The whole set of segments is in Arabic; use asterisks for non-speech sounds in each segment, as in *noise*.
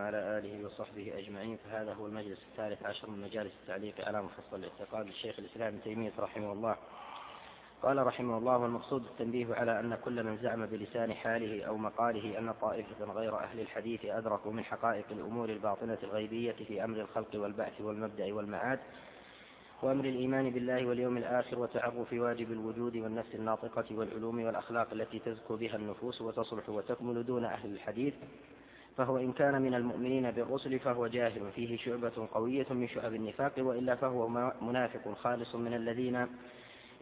وعلى آله وصحبه أجمعين فهذا هو المجلس الثالث عشر من مجالس التعليق على مفصل الاعتقاد للشيخ الإسلام تيمية رحمه الله. قال رحمه الله والمقصود التنبيه على أن كل من زعم بلسان حاله أو مقاله أن طائفة غير أهل الحديث أدركوا من حقائق الأمور الباطنة الغيبية في أمر الخلق والبعث والمبدأ والمعاد وأمر الإيمان بالله واليوم الآخر وتعرف واجب الوجود والنفس الناطقة والعلوم والأخلاق التي تزكو بها النفوس وتصلح وتكمل دون أهل الحديث فهو إن كان من المؤمنين بالرسل فهو جاهل فيه شعبة قوية من شعب النفاق وإلا فهو منافق خالص من الذين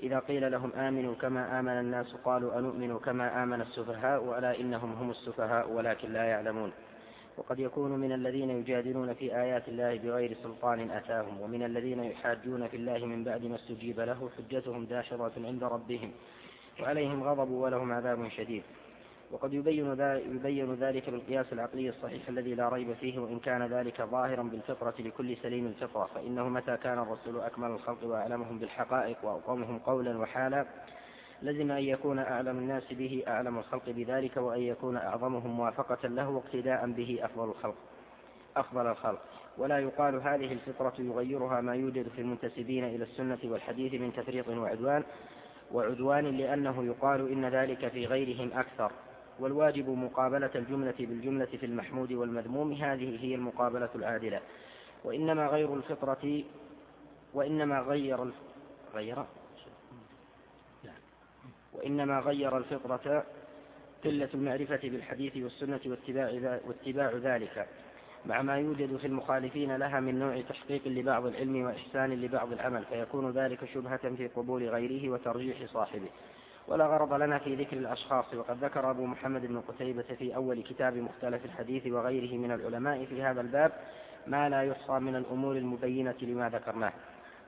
إذا قيل لهم آمنوا كما آمن الناس قالوا أنؤمن كما آمن السفهاء وألا إنهم هم السفهاء ولكن لا يعلمون. وقد يكون من الذين يجادلون في آيات الله بغير سلطان أتاهم ومن الذين يحاجون في الله من بعد ما استجيب له حجتهم داحضة عند ربهم وعليهم غضب ولهم عذاب شديد. وقد يبين, يبين ذلك بالقياس العقلي الصحيح الذي لا ريب فيه وإن كان ذلك ظاهرا بالفطرة لكل سليم الفطرة فإنه متى كان الرسول أكمل الخلق وأعلمهم بالحقائق وأقومهم قولا وحالا لزم أن يكون أعلم الناس به أعلم الخلق بذلك وأن يكون أعظمهم موافقة له واقتداء به أفضل الخلق أفضل الخلق. ولا يقال هذه الفطرة يغيرها ما يوجد في المنتسبين إلى السنة والحديث من تفريط وعدوان وعدوان لأنه يقال إن ذلك في غيرهم أكثر. والواجب مقابلة الجملة بالجملة في المحمود والمذموم. هذه هي المقابلة العادلة. وإنما غير الفطرة وإنما غير غير؟ وإنما غير الفطرة قلة المعرفة بالحديث والسنة واتباع, واتباع ذلك مع ما يوجد في المخالفين لها من نوع تحقيق لبعض العلم وإحسان لبعض العمل فيكون ذلك شبهة في قبول غيره وترجيح صاحبه. ولا غرض لنا في ذكر الأشخاص وقد ذكر أبو محمد بن قتيبة في أول كتاب مختلف الحديث وغيره من العلماء في هذا الباب ما لا يحصى من الأمور المبينة لما ذكرناه.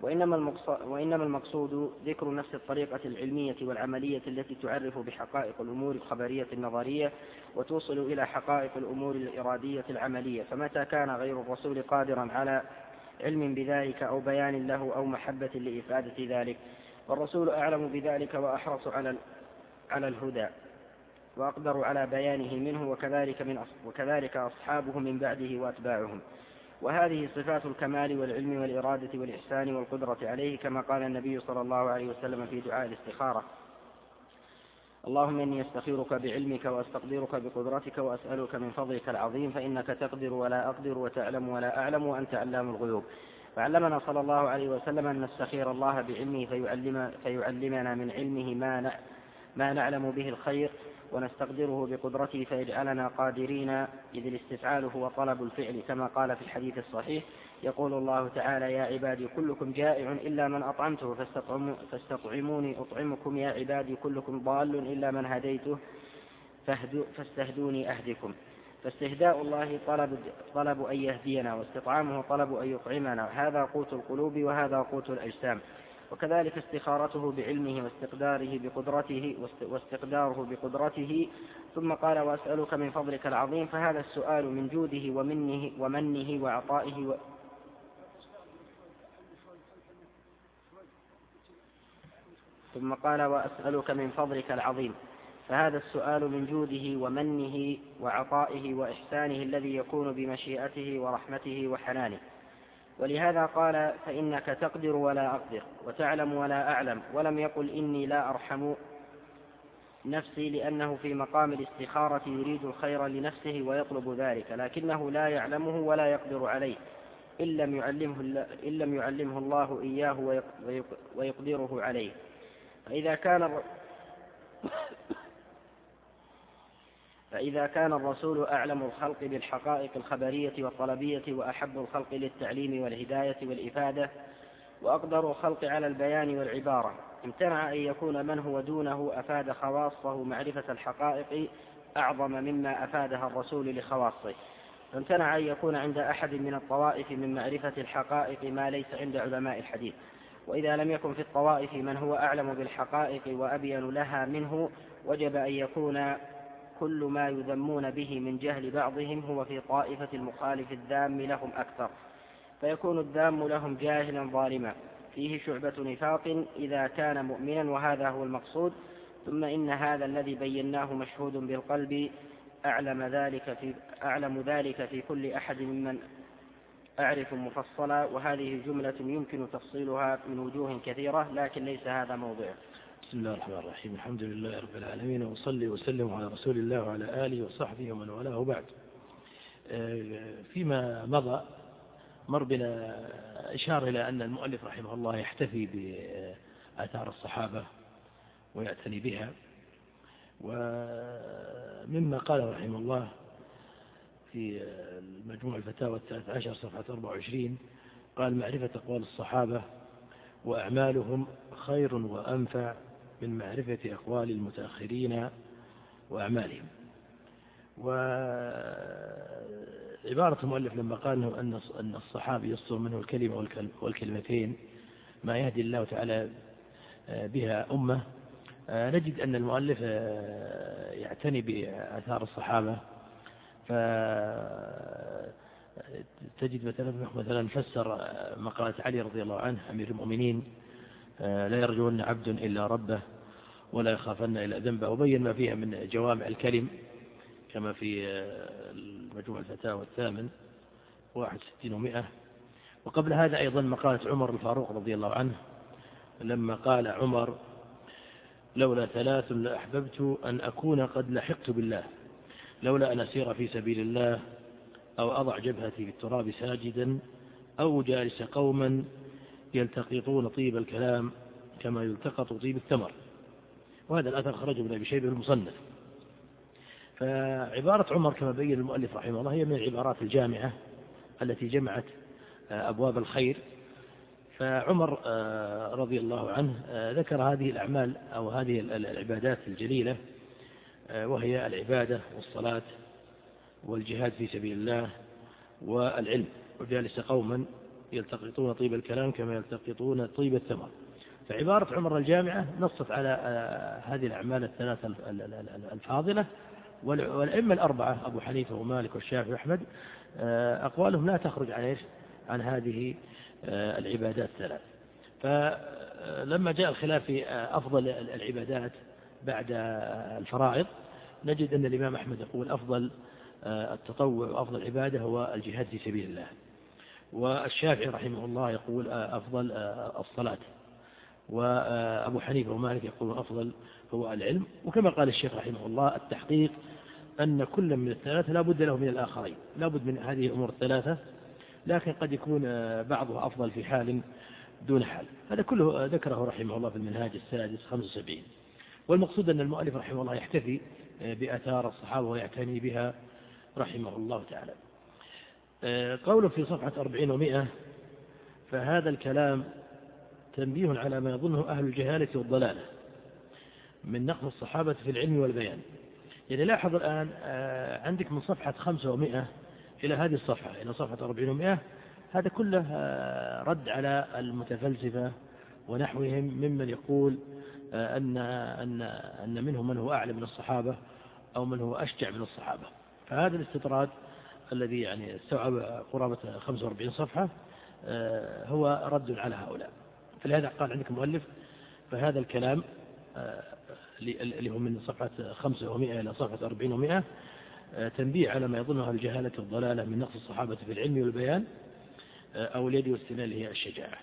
وإنما, وإنما المقصود ذكر نفس الطريقة العلمية والعملية التي تعرف بحقائق الأمور الخبرية النظرية وتوصل إلى حقائق الأمور الإرادية العملية. فمتى كان غير الرسول قادرا على علم بذلك أو بيان له أو محبة لإفادة ذلك؟ والرسول أعلم بذلك وأحرص على على الهدى وأقدر على بيانه منه وكذلك من وكذلك أصحابه من بعده وأتباعهم. وهذه صفات الكمال والعلم والإرادة والإحسان والقدرة عليه كما قال النبي صلى الله عليه وسلم في دعاء الاستخارة. اللهم إني أستخيرك بعلمك وأستقدرك بقدرتك وأسألك من فضلك العظيم فإنك تقدر ولا أقدر وتعلم ولا أعلم وأنت علام الغيوب. فعلمنا صلى الله عليه وسلم أن نستخير الله بعلمه فيعلم فيعلمنا من علمه ما ما نعلم به الخير ونستقدره بقدرته فيجعلنا قادرين إذ الاستفعال هو طلب الفعل كما قال في الحديث الصحيح يقول الله تعالى يا عبادي كلكم جائع إلا من أطعمته فاستطعموني أطعمكم يا عبادي كلكم ضال إلا من هديته فاستهدوني أهدكم فاستهداء الله طلب, طلب أن يهدينا واستطعامه طلب أن يطعمنا. هذا قوت القلوب وهذا قوت الأجسام. وكذلك استخارته بعلمه واستقداره بقدرته واستقداره بقدرته. ثم قال وأسألك من فضلك العظيم. فهذا السؤال من جوده ومنه ومنه وعطائه و ثم قال وأسألك من فضلك العظيم. فهذا السؤال من جوده ومنه وعطائه وإحسانه الذي يكون بمشيئته ورحمته وحنانه. ولهذا قال فإنك تقدر ولا أقدر وتعلم ولا أعلم ولم يقل إني لا أرحم نفسي لأنه في مقام الاستخارة يريد الخير لنفسه ويطلب ذلك لكنه لا يعلمه ولا يقدر عليه إن لم يعلمه, إن لم يعلمه الله إياه ويقدره عليه. فإذا كان فإذا كان الرسول أعلم الخلق بالحقائق الخبرية والطلبية وأحب الخلق للتعليم والهداية والإفادة وأقدر الخلق على البيان والعبارة امتنع أن يكون من هو دونه أفاد خواصه معرفة الحقائق أعظم مما أفادها الرسول لخواصه. فامتنع أن يكون عند أحد من الطوائف من معرفة الحقائق ما ليس عند علماء الحديث. وإذا لم يكن في الطوائف من هو أعلم بالحقائق وأبين لها منه وجب أن يكون كل ما يذمون به من جهل بعضهم هو في طائفة المخالف الذام لهم أكثر. فيكون الذام لهم جاهلا ظالما. فيه شعبة نفاق إذا كان مؤمنا وهذا هو المقصود. ثم إن هذا الذي بيناه مشهود بالقلب أعلم ذلك في أعلم ذلك في كل أحد ممن أعرف مفصلا. وهذه جملة يمكن تفصيلها من وجوه كثيرة لكن ليس هذا موضعه. بسم الله الرحمن الرحيم. الحمد لله رب العالمين وصلي وسلم على رسول الله وعلى آله وصحبه ومن والاه بعد آه، فيما مضى مر بنا إشارة إلى أن المؤلف رحمه الله يحتفي بآثار الصحابة ويعتني بها. ومما قال رحمه الله في المجموع الفتاوى الثالث عشر صفحة 24 قال معرفة أقوال الصحابة وأعمالهم خير وأنفع من معرفة أقوال المتأخرين وأعمالهم. وعبارة المؤلف لما قال أن الصحابي يصدر منه الكلمة والكلمتين ما يهدي الله تعالى بها أمة. نجد أن المؤلف يعتني بآثار الصحابة. فتجد مثلا مثلا فسر مقالة علي رضي الله عنه أمير المؤمنين لا يرجون عبد إلا ربه ولا يخافن إلا ذنبه. وبين ما فيها من جوامع الكلم كما في مجموع الفتاوى الثامن واحد ستين ومائة وقبل هذا أيضا مقالة عمر الفاروق رضي الله عنه لما قال عمر لولا ثلاث لأحببت أن أكون قد لحقت بالله لولا أن أسير في سبيل الله أو أضع جبهتي في التراب ساجدا أو جالس قوما يلتقطون طيب الكلام كما يلتقط طيب الثمر. وهذا الأثر خرج من أبي شيبة المصنف. فعبارة عمر كما بين المؤلف رحمه الله هي من العبارات الجامعة التي جمعت أبواب الخير. فعمر آه، رضي الله عنه آه، ذكر هذه الأعمال أو هذه العبادات الجليلة آه، وهي العبادة والصلاة والجهاد في سبيل الله والعلم. وجالس قوما يلتقطون طيب الكلام كما يلتقطون طيب الثمر. فعبارة عمر الجامعة نصت على هذه الأعمال الثلاثة الفاضلة. والأئمة الأربعة أبو حنيفة ومالك والشافعي وأحمد أقوالهم لا تخرج عن إيش؟ عن هذه آه، العبادات الثلاث. فلما جاء الخلاف في أفضل العبادات بعد الفرائض نجد أن الإمام أحمد يقول أفضل آه، التطوع وأفضل العبادة هو الجهاد في سبيل الله. والشافعي رحمه الله يقول آه، أفضل الصلاة. وأبو حنيفة ومالك يقول أفضل هو العلم. وكما قال الشيخ رحمه الله التحقيق أن كل من الثلاثة لا بد له من الآخرين. لا بد من هذه الأمور الثلاثة لكن قد يكون بعضها أفضل في حال دون حال. هذا كله ذكره رحمه الله في المنهاج السادس 75 والمقصود أن المؤلف رحمه الله يحتفي بأثار الصحابة ويعتني بها رحمه الله تعالى. قوله في صفحة 40 ومئة فهذا الكلام تنبيه على ما يظنه أهل الجهالة والضلالة من نقص الصحابة في العلم والبيان. يعني لاحظ الآن آه، عندك من صفحة 500 إلى هذه الصفحة إلى صفحة 400 هذا كله آه، رد على المتفلسفة ونحوهم ممن يقول آه، أن, أن, أن منهم من هو أعلى من الصحابة أو من هو أشجع من الصحابة. فهذا الاستطراد الذي يعني استوعب قرابة 45 صفحة آه، هو رد على هؤلاء. فلهذا قال عندك مؤلف فهذا الكلام اللي هو من صفحة 500 إلى صفحة 400 آه، تنبيه على ما يظنها الجهالة والضلالة من نقص الصحابة في العلم والبيان آه، أو اليد هي الشجاعة.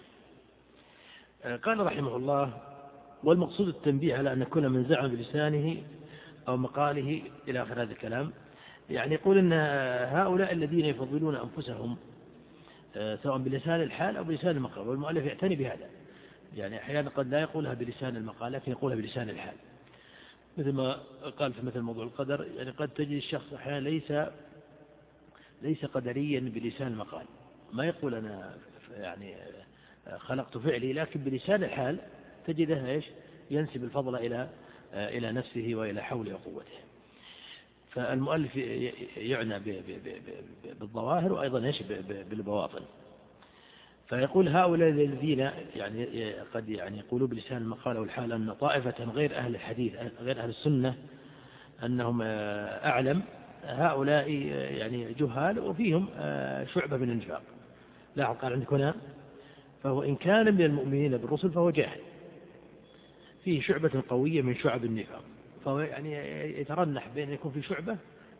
آه، قال رحمه الله والمقصود التنبيه على أن كل من زعم بلسانه أو مقاله إلى آخر هذا الكلام يعني يقول أن هؤلاء الذين يفضلون أنفسهم سواء بلسان الحال أو بلسان المقال والمؤلف يعتني بهذا. يعني أحيانا قد لا يقولها بلسان المقال لكن يقولها بلسان الحال. مثل ما قال في مثل موضوع القدر يعني قد تجد الشخص أحيانا ليس ليس قدريا بلسان المقال. ما يقول أنا يعني خلقت فعلي لكن بلسان الحال تجده إيش؟ ينسب الفضل إلى إلى نفسه وإلى حوله وقوته. فالمؤلف يعنى بالظواهر وأيضا إيش بالبواطن. فيقول هؤلاء الذين يعني قد يعني يقولوا بلسان المقال والحال أن طائفة غير أهل الحديث غير أهل السنة أنهم أعلم هؤلاء يعني جهال وفيهم شعبة من النفاق. لاحظ قال عندك هنا فهو إن كان من المؤمنين بالرسل فهو جاهل. فيه شعبة قوية من شعب النفاق. فهو يعني يترنح بين يكون في شعبة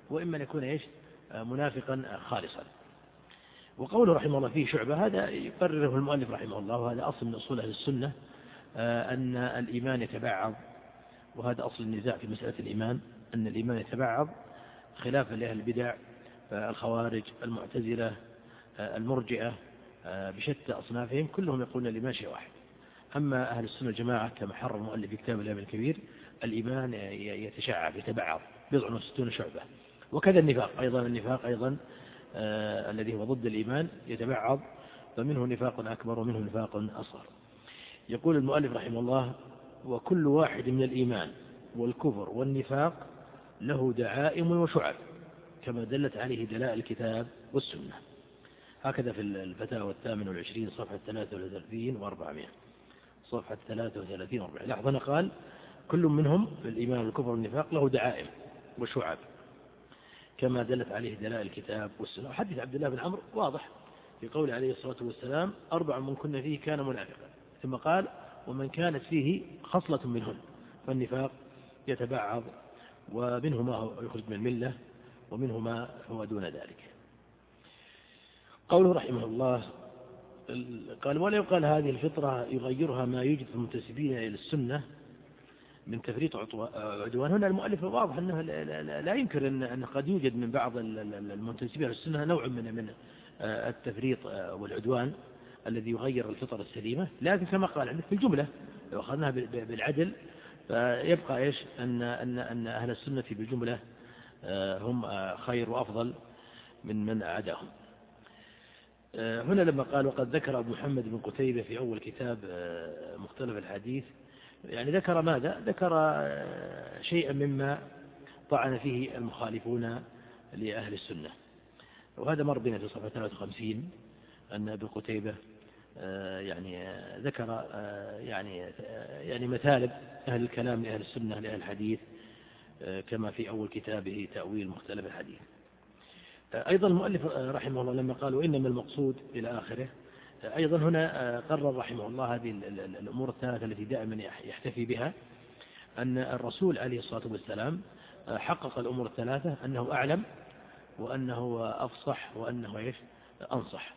وإما أن يكون إيش؟ منافقا خالصا. وقوله رحمه الله فيه شعبة هذا يقرره المؤلف رحمه الله وهذا أصل من أصول أهل السنة أن الإيمان يتبعض وهذا أصل النزاع في مسألة الإيمان أن الإيمان يتبعض خلافا لأهل البدع الخوارج المعتزلة المرجئة بشتى أصنافهم كلهم يقولون الإيمان شيء واحد. أما أهل السنة الجماعة كما حرر المؤلف في كتاب الإيمان الكبير الإيمان يتشعب يتبعض بضع وستون شعبة. وكذا النفاق أيضا النفاق أيضا آه الذي هو ضد الإيمان يتبعض فمنه نفاق أكبر ومنه نفاق أصغر. يقول المؤلف رحمه الله وكل واحد من الإيمان والكفر والنفاق له دعائم وشعب كما دلت عليه دلائل الكتاب والسنة. هكذا في الفتاوى الثامن والعشرين صفحة ثلاثة وثلاثين وأربعمائة. صفحة ثلاثة وثلاثين وأربعمائة. لاحظ قال كل منهم في الإيمان والكفر والنفاق له دعائم وشعب كما دلت عليه دلائل الكتاب والسنة. وحديث عبد الله بن عمرو واضح في قول عليه الصلاة والسلام أربع من كنا فيه كان منافقا. ثم قال ومن كانت فيه خصلة منهن فالنفاق يتبعض ومنه ما هو يخرج من الملة ومنه ما هو دون ذلك. قوله رحمه الله قال ولا يقال هذه الفطرة يغيرها ما يوجد في المنتسبين إلى السنة من تفريط عدوان. هنا المؤلف واضح أنه لا ينكر أن قد يوجد من بعض المنتسبين للسنة نوع من من التفريط والعدوان الذي يغير الفطر السليمة. لكن كما قال عندك في الجملة لو أخذناها بالعدل فيبقى إيش؟ أن, أن, أن أهل السنة بالجملة هم خير وأفضل من من عداهم هنا لما قال وقد ذكر أبو محمد بن قتيبة في أول كتاب مختلف الحديث يعني ذكر ماذا؟ ذكر آه، شيئا مما طعن فيه المخالفون لأهل السنة. وهذا مر بنا في صفحة 53 أن ابن قتيبة آه، يعني آه، ذكر يعني يعني مثالب أهل الكلام لأهل السنة لأهل الحديث كما في أول كتابه تأويل مختلف الحديث. أيضا المؤلف رحمه الله لما قال وإنما المقصود إلى آخره أيضا هنا آه، قرر رحمه الله هذه الأمور الثلاثة التي دائما يحتفي بها أن الرسول عليه الصلاة والسلام آه، حقق الأمور الثلاثة أنه أعلم وأنه أفصح وأنه إيش؟ أنصح.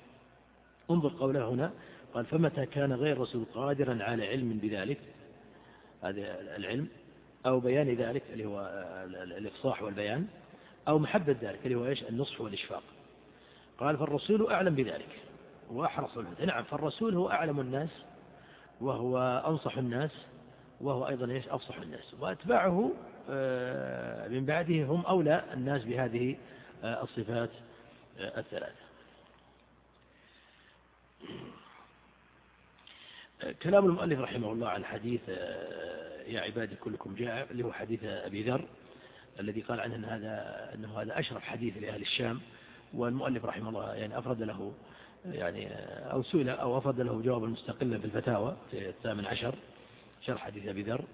انظر قوله هنا قال فمتى كان غير الرسول قادرا على علم بذلك؟ هذا العلم. أو بيان ذلك اللي هو آه، الإفصاح والبيان. أو محبة ذلك اللي هو إيش؟ النصح والإشفاق. قال فالرسول أعلم بذلك. وأحرص الهدى نعم فالرسول هو أعلم الناس وهو أنصح الناس وهو أيضا إيش؟ أفصح الناس. وأتباعه آه، من بعده هم أولى الناس بهذه آه، الصفات آه، الثلاثة. كلام المؤلف رحمه الله عن حديث يا عبادي كلكم جائع اللي هو حديث أبي ذر الذي قال عنه أن هذا أنه هذا أشرف حديث لأهل الشام والمؤلف رحمه الله يعني أفرد له يعني أو سئل أو أفضل له جوابا مستقلا في الفتاوى في الثامن عشر شرح حديث أبي ذر.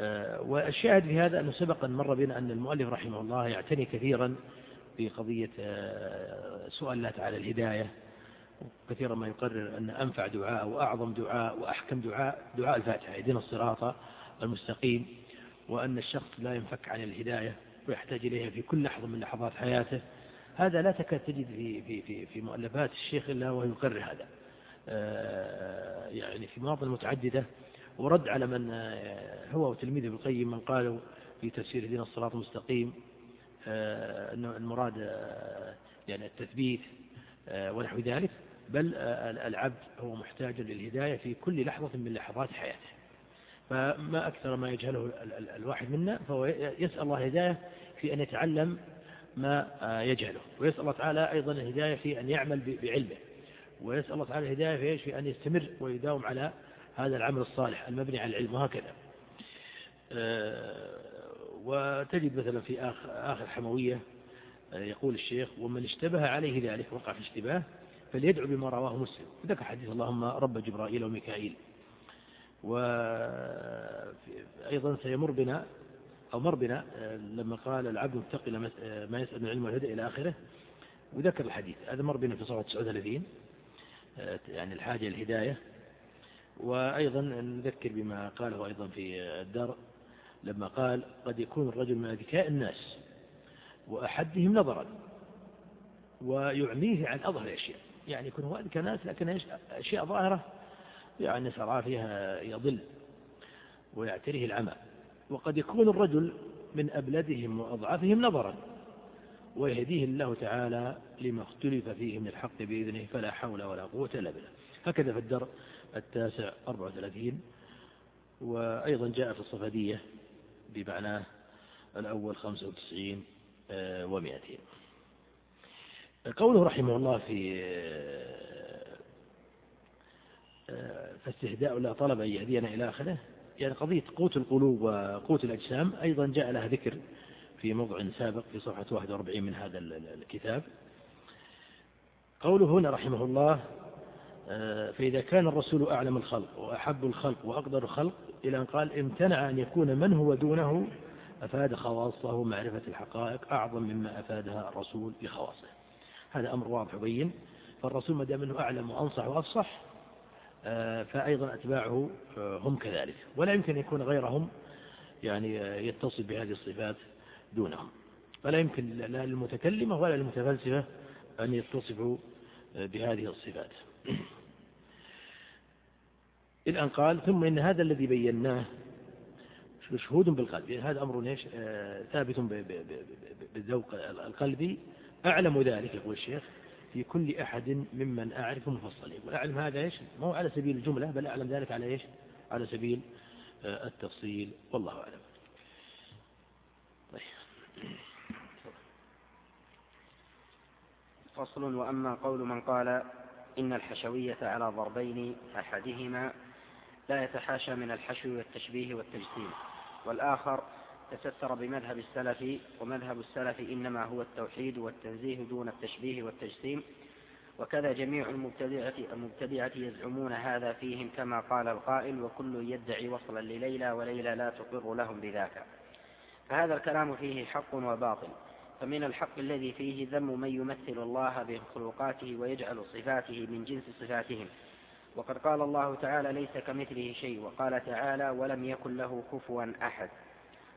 آه، والشاهد في هذا أنه سبق أن مر بنا أن المؤلف رحمه الله يعتني كثيرا في قضية آه، سؤال الله تعالى الهداية. كثيرا ما يقرر أن أنفع دعاء وأعظم دعاء وأحكم دعاء دعاء الفاتحة يدين الصراط المستقيم. وأن الشخص لا ينفك عن الهداية ويحتاج إليها في كل لحظة من لحظات حياته. هذا لا تكاد تجد في, في, في, في مؤلفات الشيخ إلا وهو يقرر هذا. آه، يعني في مواطن متعددة ورد على من آه، هو وتلميذه ابن القيم من قالوا في تفسير دين الصراط المستقيم آه، أنه المراد يعني التثبيت ونحو ذلك بل العبد هو محتاج للهداية في كل لحظة من لحظات حياته. فما أكثر ما يجهله الواحد منا فهو يسأل الله هداية في أن يتعلم ما آه، يجهله. ويسأل الله تعالى أيضا الهداية في أن يعمل بعلمه. ويسأل الله تعالى الهداية في, أن يستمر ويداوم على هذا العمل الصالح المبني على العلم وهكذا. آه، وتجد مثلا في آخر, آخر حموية آه، يقول الشيخ ومن اشتبه عليه ذلك وقع في اشتباه فليدعو بما رواه مسلم ذكر حديث اللهم رب جبرائيل وميكائيل وأيضا سيمر بنا أو مر بنا آه، لما قال العبد متقي آه، ما يسأل من العلم والهدى إلى آخره وذكر الحديث. هذا مر بنا في صفحة 39 آه، يعني الحاجة الهداية. وأيضا نذكر بما قاله أيضا في الدار لما قال قد يكون الرجل من أذكاء الناس وأحدهم نظرا ويعميه عن أظهر الأشياء. يعني يكون هو أذكى ناس لكن أشياء ظاهرة يعني سرى فيها يضل ويعتريه العمى. وقد يكون الرجل من أبلدهم وأضعفهم نظرا ويهديه الله تعالى لما اختلف فيه من الحق بإذنه فلا حول ولا قوة إلا بالله. هكذا في الدر التاسع 34 وأيضا جاء في الصفدية بمعناه الأول 95 آه، ومائتين. قوله رحمه الله في آه، فاستهداء لا طلب أن يهدينا إلى آخره يعني قضية قوت القلوب وقوت الأجسام أيضا جاء لها ذكر في موضع سابق في صفحة 41 من هذا الكتاب. قوله هنا رحمه الله آه، فإذا كان الرسول أعلم الخلق وأحب الخلق وأقدر الخلق إلى أن قال امتنع أن يكون من هو دونه أفاد خواصه معرفة الحقائق أعظم مما أفادها الرسول لخواصه هذا أمر واضح وبين. فالرسول ما دام أنه أعلم وأنصح وأفصح فأيضا أتباعه آه، هم كذلك. ولا يمكن يكون غيرهم يعني يتصل بهذه الصفات دونهم. فلا يمكن لا للمتكلمة ولا للمتفلسفة أن يتصفوا بهذه الصفات. *clears throat* الآن قال ثم إن هذا الذي بيناه مشهود بالقلب يعني هذا أمر إيش؟ آه ثابت بالذوق القلبي. أعلم ذلك يقول الشيخ في كل أحد ممن أعرف مفصلين. وأعلم هذا إيش؟ ما هو على سبيل الجملة بل أعلم ذلك على إيش؟ على سبيل آه التفصيل. والله أعلم. طيب. فصل وأما قول من قال إن الحشوية على ضربين أحدهما لا يتحاشى من الحشو والتشبيه والتجسيم. والآخر تستر بمذهب السلف ومذهب السلف إنما هو التوحيد والتنزيه دون التشبيه والتجسيم. وكذا جميع المبتدعة, المبتدعة يزعمون هذا فيهم كما قال القائل وكل يدعي وصلا لليلى وليلى لا تقر لهم بذاك فهذا الكلام فيه حق وباطل. فمن الحق الذي فيه ذم من يمثل الله بخلوقاته ويجعل صفاته من جنس صفاتهم. وقد قال الله تعالى ليس كمثله شيء وقال تعالى ولم يكن له كفوا أحد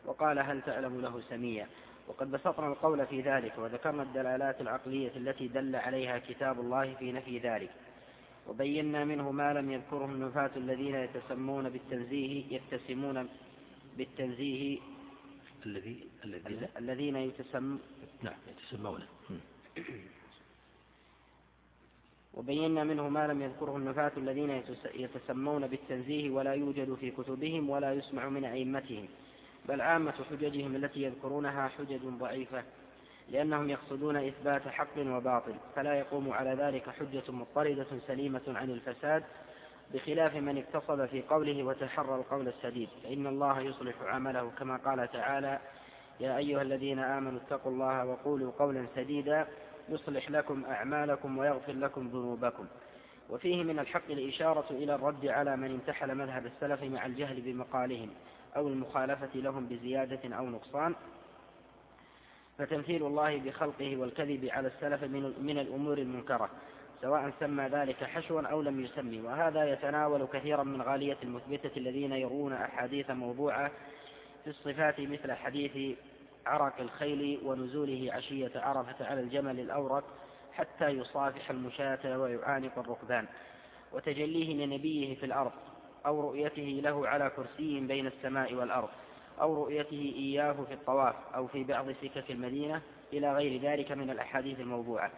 وقال هل تعلم له سميا وقد بسطنا القول في ذلك وذكرنا الدلالات العقلية التي دل عليها كتاب الله في نفي ذلك. وبينا منه ما لم يذكره النفاة الذين يتسمون بالتنزيه يتسمون بالتنزيه. الذي الذين الذين يتسم نعم يتسمون. وبينا منه ما لم يذكره النفاة الذين يتسمون بالتنزيه ولا يوجد في كتبهم ولا يسمع من أئمتهم. بل عامة حججهم التي يذكرونها حجج ضعيفة لأنهم يقصدون إثبات حق وباطل فلا يقوم على ذلك حجة مضطردة سليمة عن الفساد بخلاف من اقتصد في قوله وتحرى القول السديد. فإن الله يصلح عمله كما قال تعالى يا أيها الذين آمنوا اتقوا الله وقولوا قولا سديدا يصلح لكم أعمالكم ويغفر لكم ذنوبكم. وفيه من الحق الإشارة إلى الرد على من انتحل مذهب السلف مع الجهل بمقالهم. أو المخالفة لهم بزيادة أو نقصان فتمثيل الله بخلقه والكذب على السلف من الأمور المنكرة سواء سمى ذلك حشوا أو لم يسمي. وهذا يتناول كثيرا من غالية المثبتة الذين يرون أحاديث موضوعة في الصفات مثل حديث عرق الخيل ونزوله عشية عرفة على الجمل الأورق حتى يصافح المشاة ويعانق الركبان وتجليه لنبيه في الأرض. أو رؤيته له على كرسي بين السماء والأرض أو رؤيته إياه في الطواف أو في بعض سكك المدينة إلى غير ذلك من الأحاديث الموضوعة.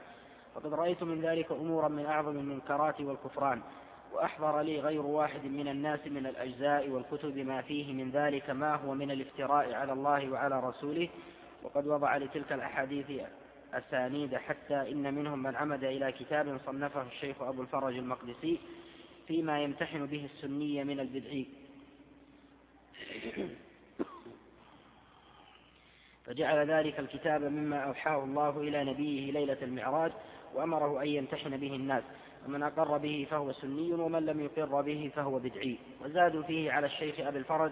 وقد رأيت من ذلك أمورا من أعظم المنكرات والكفران وأحضر لي غير واحد من الناس من الأجزاء والكتب ما فيه من ذلك ما هو من الافتراء على الله وعلى رسوله. وقد وضع لتلك الأحاديث أسانيد حتى إن منهم من عمد إلى كتاب صنفه الشيخ أبو الفرج المقدسي فيما يمتحن به السنية من البدعي فجعل ذلك الكتاب مما أوحاه الله إلى نبيه ليلة المعراج وأمره أن يمتحن به الناس. ومن أقر به فهو سني ومن لم يقر به فهو بدعي وزادوا فيه على الشيخ أبي الفرج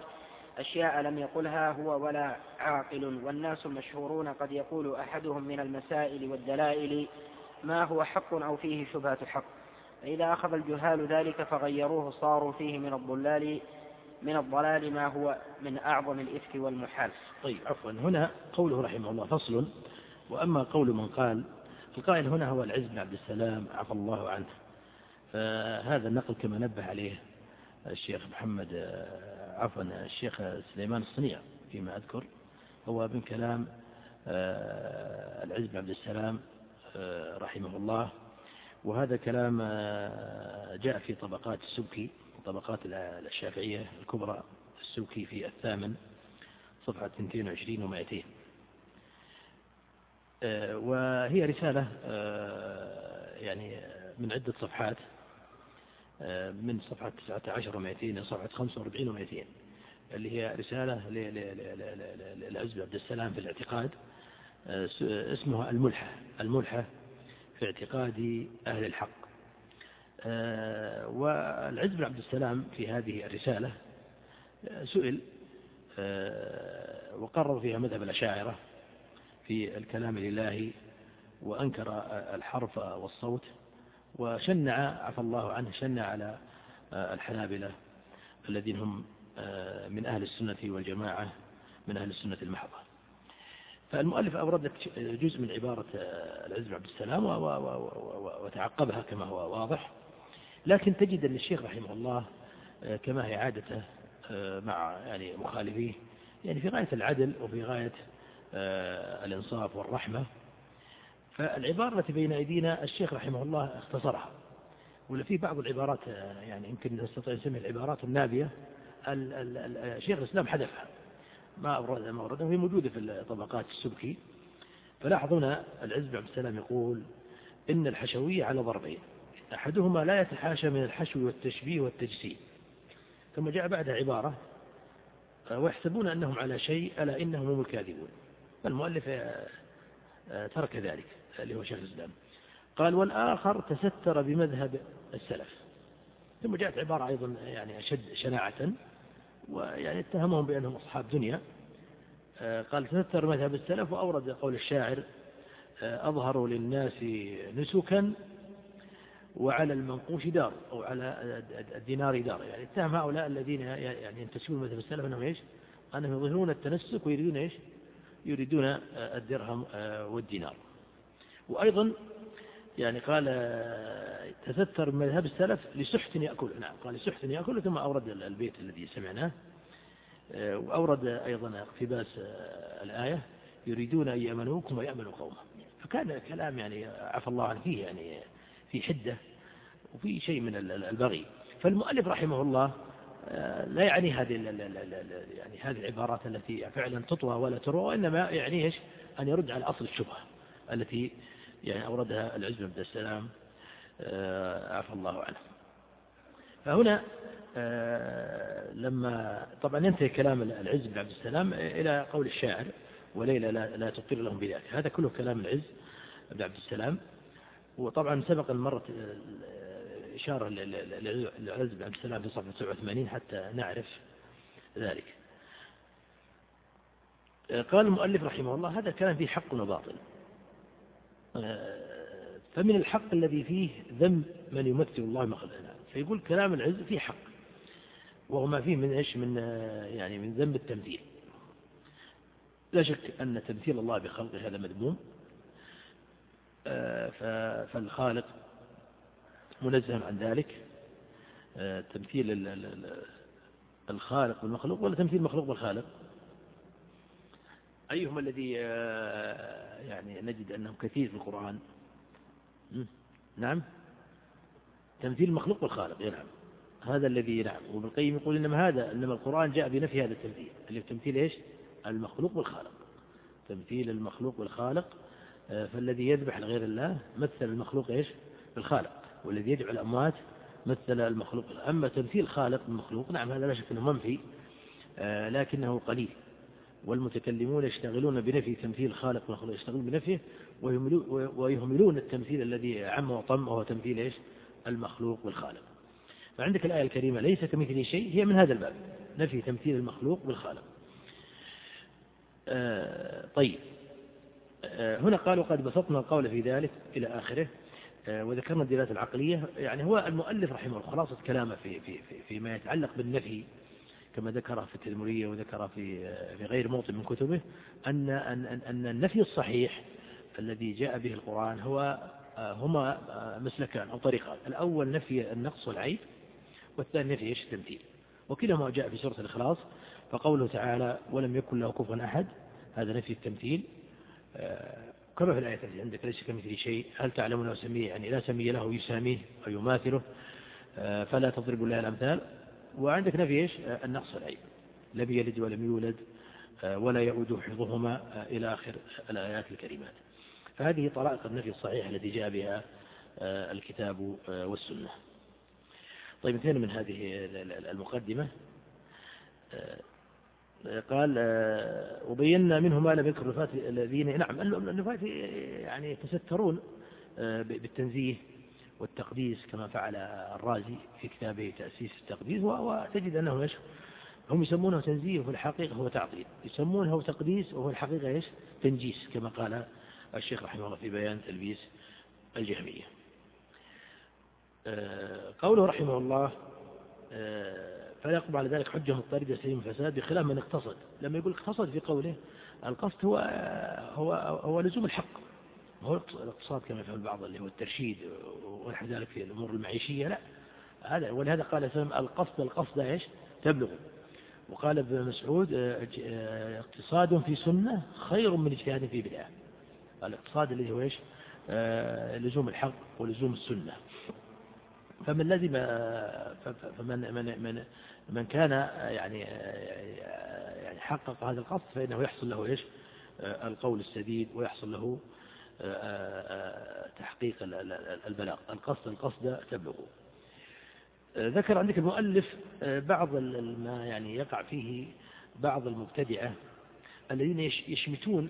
أشياء لم يقلها هو ولا عاقل. والناس مشهورون قد يقول أحدهم من المسائل والدلائل ما هو حق أو فيه شبهة حق. فإذا أخذ الجهال ذلك فغيروه صاروا فيه من الضلال من الضلال ما هو من أعظم الإفك والمحال. طيب عفوا. هنا قوله رحمه الله فصل. وأما قول من قال القائل هنا هو العز بن عبد السلام عفى الله عنه. فهذا النقل كما نبه عليه الشيخ محمد عفوا الشيخ سليمان الصنيع فيما أذكر. هو من كلام العز بن عبد السلام رحمه الله. وهذا كلام آه، جاء في طبقات السبكي طبقات الشافعية الكبرى السبكي في الثامن صفحة 22 و200 وهي رسالة يعني من عدة صفحات من صفحة 19 و200 إلى صفحة 45 و200 اللي هي رسالة للعز بن عبد السلام في الاعتقاد اسمها الملحة. الملحة في اعتقاد أهل الحق. والعز بن عبد السلام في هذه الرسالة سئل وقرر فيها مذهب الأشاعرة في الكلام لله وأنكر الحرف والصوت وشنع عفى الله عنه شنع على الحنابلة الذين هم من أهل السنة والجماعة من أهل السنة المحضة. فالمؤلف أورد جزء من عبارة العز بن عبد السلام وتعقبها كما هو واضح. لكن تجد أن الشيخ رحمه الله كما هي عادته مع يعني مخالفيه يعني في غاية العدل وفي غاية الإنصاف والرحمة. فالعبارة التي بين أيدينا الشيخ رحمه الله اختصرها. ولا في بعض العبارات يعني يمكن نستطيع نسميها العبارات النابية الشيخ الإسلام حذفها. ما أورد ما أورد وهي موجودة في طبقات السبكي. فلاحظ هنا العز بن عبد السلام يقول إن الحشوية على ضربين. أحدهما لا يتحاشى من الحشو والتشبيه والتجسيم ثم جاء بعدها عبارة ويحسبون أنهم على شيء ألا إنهم هم الكاذبون. فالمؤلف ترك ذلك اللي هو شيخ الإسلام. قال والآخر تستر بمذهب السلف. ثم جاءت عبارة أيضا يعني أشد شناعة. ويعني اتهمهم بأنهم أصحاب دنيا. آه، قال تذكر مذهب السلف وأورد قول الشاعر آه، أظهروا للناس نسكا وعلى المنقوش دار أو على الدينار دار. يعني اتهم هؤلاء الذين يعني ينتسبون مذهب السلف أنهم إيش؟ أنهم يظهرون التنسك ويريدون إيش؟ يريدون آه، الدرهم والدينار. وأيضا يعني قال تستر مذهب السلف لسحت يأكل. نعم قال لسحت يأكل ثم أورد البيت الذي سمعناه. آه، وأورد أيضا اقتباس آه، الآية يريدون أن يأمنوكم ويأمنوا قومهم. فكان كلام يعني عفى الله عنه فيه يعني في حدة وفي شيء من البغي. فالمؤلف رحمه الله آه، لا يعني هذه يعني هذه العبارات التي فعلا تطوى ولا تروى وإنما يعني إيش؟ أن يرد على أصل الشبهة التي يعني أوردها العز بن السلام آه، عفى الله عنه. فهنا آه، لما طبعا ينتهي كلام العز بن عبد السلام إلى قول الشاعر وليلى لا, لا تقر لهم بذلك. هذا كله كلام العز بن عبد السلام. وطبعا سبق المرة إشارة للعز بن عبد السلام في صفحة 87 حتى نعرف ذلك. آه، قال المؤلف رحمه الله هذا الكلام فيه حق وباطل. فمن الحق الذي فيه ذم من يمثل الله مخلقنا فيقول كلام العز فيه حق وهو ما فيه من إيش؟ من يعني من ذنب التمثيل. لا شك أن تمثيل الله بخلقه هذا مذموم. فالخالق منزه عن ذلك. تمثيل الخالق بالمخلوق ولا تمثيل المخلوق بالخالق أيهما الذي يعني نجد أنه كثير في القرآن؟ نعم. تمثيل المخلوق والخالق نعم. هذا الذي نعم. وابن القيم يقول إنما هذا إنما القرآن جاء بنفي هذا التمثيل. اللي تمثيل إيش؟ المخلوق والخالق. تمثيل المخلوق والخالق آه، فالذي يذبح لغير الله مثل المخلوق إيش؟ بالخالق والذي يدعو الأموات مثل المخلوق. أما تمثيل الخالق بالمخلوق نعم هذا لا شك أنه منفي آه، لكنه قليل. والمتكلمون يشتغلون بنفي تمثيل خالق المخلوق يشتغلون بنفيه ويهملون التمثيل الذي عم وطم وهو تمثيل إيش؟ المخلوق والخالق. فعندك الآية الكريمة ليس كمثله شيء هي من هذا الباب نفي تمثيل المخلوق بالخالق آه طيب. آه هنا قالوا قد بسطنا القول في ذلك إلى آخره. آه وذكرنا الدلالات العقلية. يعني هو المؤلف رحمه الله خلاصة كلامه في في في فيما يتعلق بالنفي كما ذكر في التدمرية وذكر في في غير موطن من كتبه أن أن أن النفي الصحيح الذي جاء به القرآن هو هما مسلكان أو طريقان. الأول نفي النقص والعيب والثاني نفي إيش؟ التمثيل. وكلاهما جاء في سورة الإخلاص فقوله تعالى ولم يكن له كفوا أحد هذا نفي التمثيل. كما في الآية التي عندك ليس كمثله شيء. هل تعلم له سميه يعني لا سمي له يساميه أو يماثله. فلا تضرب الله الأمثال. وعندك نفي إيش؟ النقص والعيب لم يلد ولم يولد ولا يعود حفظهما إلى آخر الآيات الكريمات. فهذه طرائق النفي الصحيحة التي جاء بها الكتاب والسنة. طيب انتهينا من هذه المقدمة. قال وبينا منه ما لم يذكر الذين نعم النفاة يعني يتسترون بالتنزيه والتقديس كما فعل الرازي في كتابه تأسيس التقديس وتجد أنه إيش؟ هم يسمونه تنزيه وفي الحقيقة هو تعطيل يسمونه تقديس وهو الحقيقة إيش؟ تنجيس كما قال الشيخ رحمه الله في بيان تلبيس الجهمية. آه، قوله رحمه الله آه، يقبل على ذلك حجة مضطردة سليم فساد بخلاف من اقتصد. لما يقول اقتصد في قوله القصد هو هو هو لزوم الحق. هو الاقتصاد كما يفعل البعض اللي هو الترشيد ونحو ذلك في الأمور المعيشية لا. هذا ولهذا قال سلم القصد القصد إيش؟ تبلغ وقال ابن مسعود آه، اقتصاد في سنة خير من اجتهاد في بدعة. الاقتصاد الذي هو إيش؟ لزوم الحق ولزوم السنة. فمن لزم فمن من من من كان يعني يعني حقق هذا القصد فإنه يحصل له إيش؟ القول السديد ويحصل له تحقيق البلاغ. القصد القصد تبلغه. ذكر عندك المؤلف بعض ما يعني يقع فيه بعض المبتدعة الذين يشمتون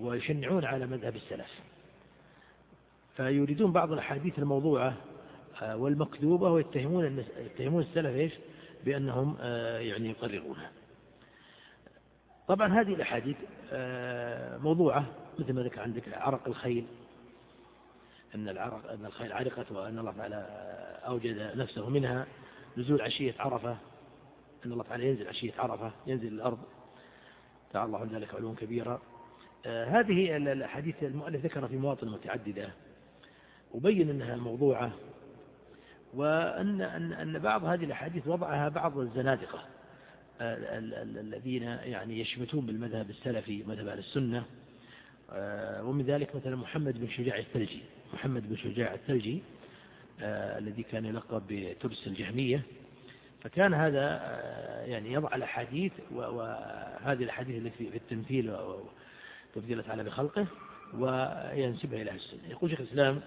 ويشنعون على مذهب السلف. فيريدون بعض الأحاديث الموضوعة آه، والمكذوبة ويتهمون يتهمون السلف إيش؟ بأنهم آه، يعني يقررونها طبعا هذه الأحاديث آه، موضوعة مثل ما ذكر عندك عرق الخيل. أن العرق أن الخيل عرقت وأن الله تعالى أوجد نفسه منها. نزول عشية عرفة أن الله تعالى ينزل عشية عرفة ينزل الأرض. تعالى الله عن ذلك علوم كبيرة هذه الأحاديث المؤلف ذكر في مواطن متعددة. وبين أنها موضوعة. وأن أن أن بعض هذه الأحاديث وضعها بعض الزنادقة. الذين يعني يشمتون بالمذهب السلفي مذهب أهل السنة آه، ومن ذلك مثلا محمد بن شجاع الثلجي. محمد بن شجاع الثلجي آه، الذي كان يلقب بترس الجهمية. فكان هذا آه، يعني يضع الأحاديث وهذه الأحاديث التي في التمثيل وتفضيلة على بخلقه وينسبها إلى السنة. يقول شيخ الإسلام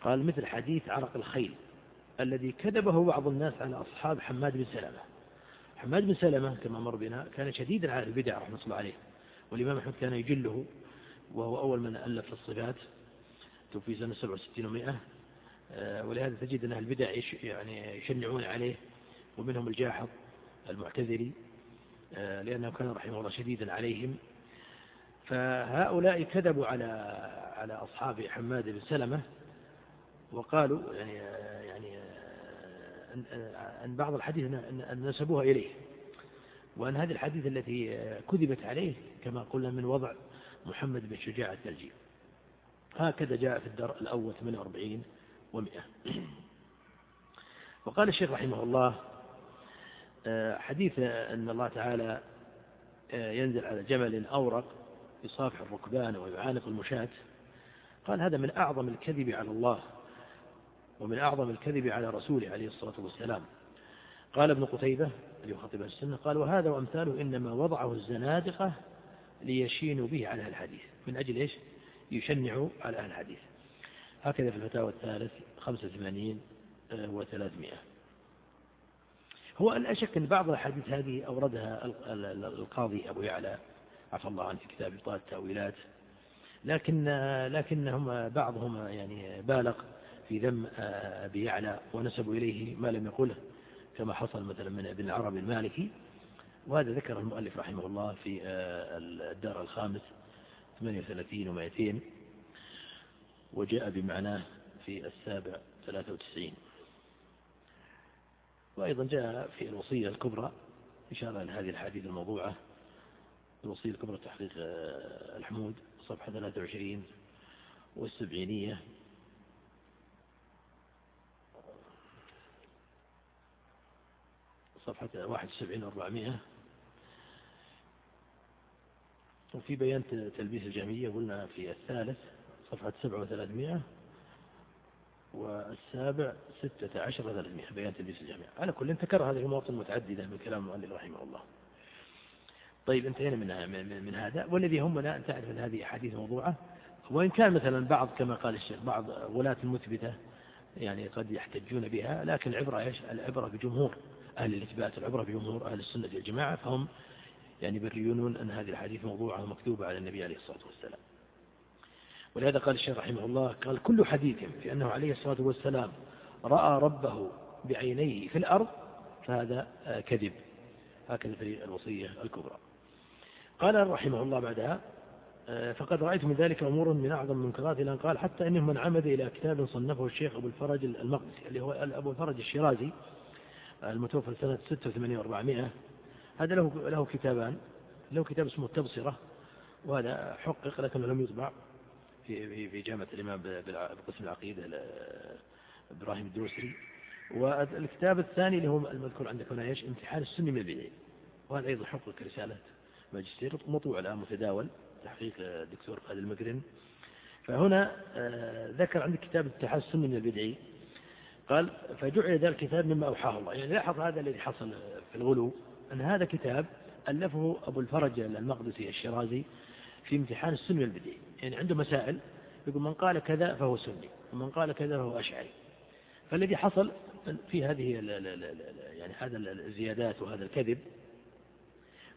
قال مثل حديث عرق الخيل الذي كذبه بعض الناس على أصحاب حماد بن سلمة. حماد بن سلمة كما مر بنا كان شديدا على البدع رحمة الله عليه والإمام أحمد كان يجله وهو أول من ألف الصفات توفي سنة 67 و100 آه، ولهذا تجد أن أهل البدع يعني يشنعون عليه ومنهم الجاحظ المعتذري آه، لأنه كان رحمه الله شديدا عليهم. فهؤلاء كذبوا على على أصحاب حماد بن سلمة وقالوا يعني يعني أن بعض الحديث أن نسبوها إليه. وأن هذه الحديث التي كذبت عليه كما قلنا من وضع محمد بن شجاع الثلجي هكذا جاء في الدرء الأول 48 و100 وقال الشيخ رحمه الله حديث أن الله تعالى ينزل على جمل أورق يصافح الركبان ويعانق المشاة. قال هذا من أعظم الكذب على الله. ومن أعظم الكذب على رسوله عليه الصلاة والسلام. قال ابن قتيبة يخاطب السنة قال وهذا وأمثاله إنما وضعه الزنادقة ليشينوا به على الحديث. من أجل إيش؟ يشنعوا على أهل الحديث. هكذا في الفتاوى الثالث 85 و300 هو لا شك أن بعض الحديث هذه أوردها القاضي أبو يعلى عفى الله عنه في كتاب إبطال التأويلات لكن لكنهم بعضهم يعني بالغ. في ذم آه، أبي يعلى ونسبوا إليه ما لم يقله كما حصل مثلا من ابن العربي المالكي. وهذا ذكر المؤلف رحمه الله في آه، الدار الخامس 38 و200 وجاء بمعناه في السابع 93 وأيضا جاء في الوصية الكبرى إشارة إلى هذه الحديث الموضوعة الوصية الكبرى تحقيق آه، الحمود صفحة 23 والسبعينية. صفحة 71 400 وفي بيان تلبيس الجميع قلنا في الثالث صفحة 7 والسابع ستة عشر ثلاثمائة بيان تلبيس الجامعة على كل ذكر هذه المواطن متعددة من كلام المؤلف رحمه الله. طيب انتهينا من, من, من هذا. والذي يهمنا أن تعرف أن هذه أحاديث موضوعة. وإن كان مثلا بعض كما قال الشيخ بعض ولاة المثبتة يعني قد يحتجون بها لكن العبرة إيش؟ العبرة بجمهور. أهل الإثبات العبرة بجمهور أهل السنة والجماعة فهم يعني بريونون أن هذه الحديث موضوعة ومكتوبة على النبي عليه الصلاة والسلام. ولهذا قال الشيخ رحمه الله قال كل حديث في أنه عليه الصلاة والسلام رأى ربه بعينيه في الأرض فهذا كذب. هكذا في الوصية الكبرى. قال رحمه الله بعدها فقد رأيت من ذلك أمور من أعظم منكرات لأن قال حتى إنه من عمد إلى كتاب صنفه الشيخ أبو الفرج المقدسي اللي هو أبو الفرج الشيرازي المتوفى سنة 86 و400 هذا له له كتابان. له كتاب اسمه التبصرة وهذا حقق لكنه لم يطبع. في في جامعة الإمام بقسم العقيدة إبراهيم الدروسري والكتاب الثاني اللي هو المذكور عندك هنا إيش؟ امتحان السني من البدع وهذا أيضا حقق رسالة ماجستير مطبوع الآن متداول. تحقيق الدكتور خالد المقرن. فهنا آه، ذكر عندك كتاب امتحان السني من البدعي قال فجعل ذا الكتاب مما أوحاه الله. يعني لاحظ هذا الذي حصل في الغلو أن هذا كتاب ألفه أبو الفرج المقدسي الشرازي في امتحان السني والبدعي يعني عنده مسائل يقول من قال كذا فهو سني ومن قال كذا فهو أشعري. فالذي حصل في هذه يعني هذا الزيادات وهذا الكذب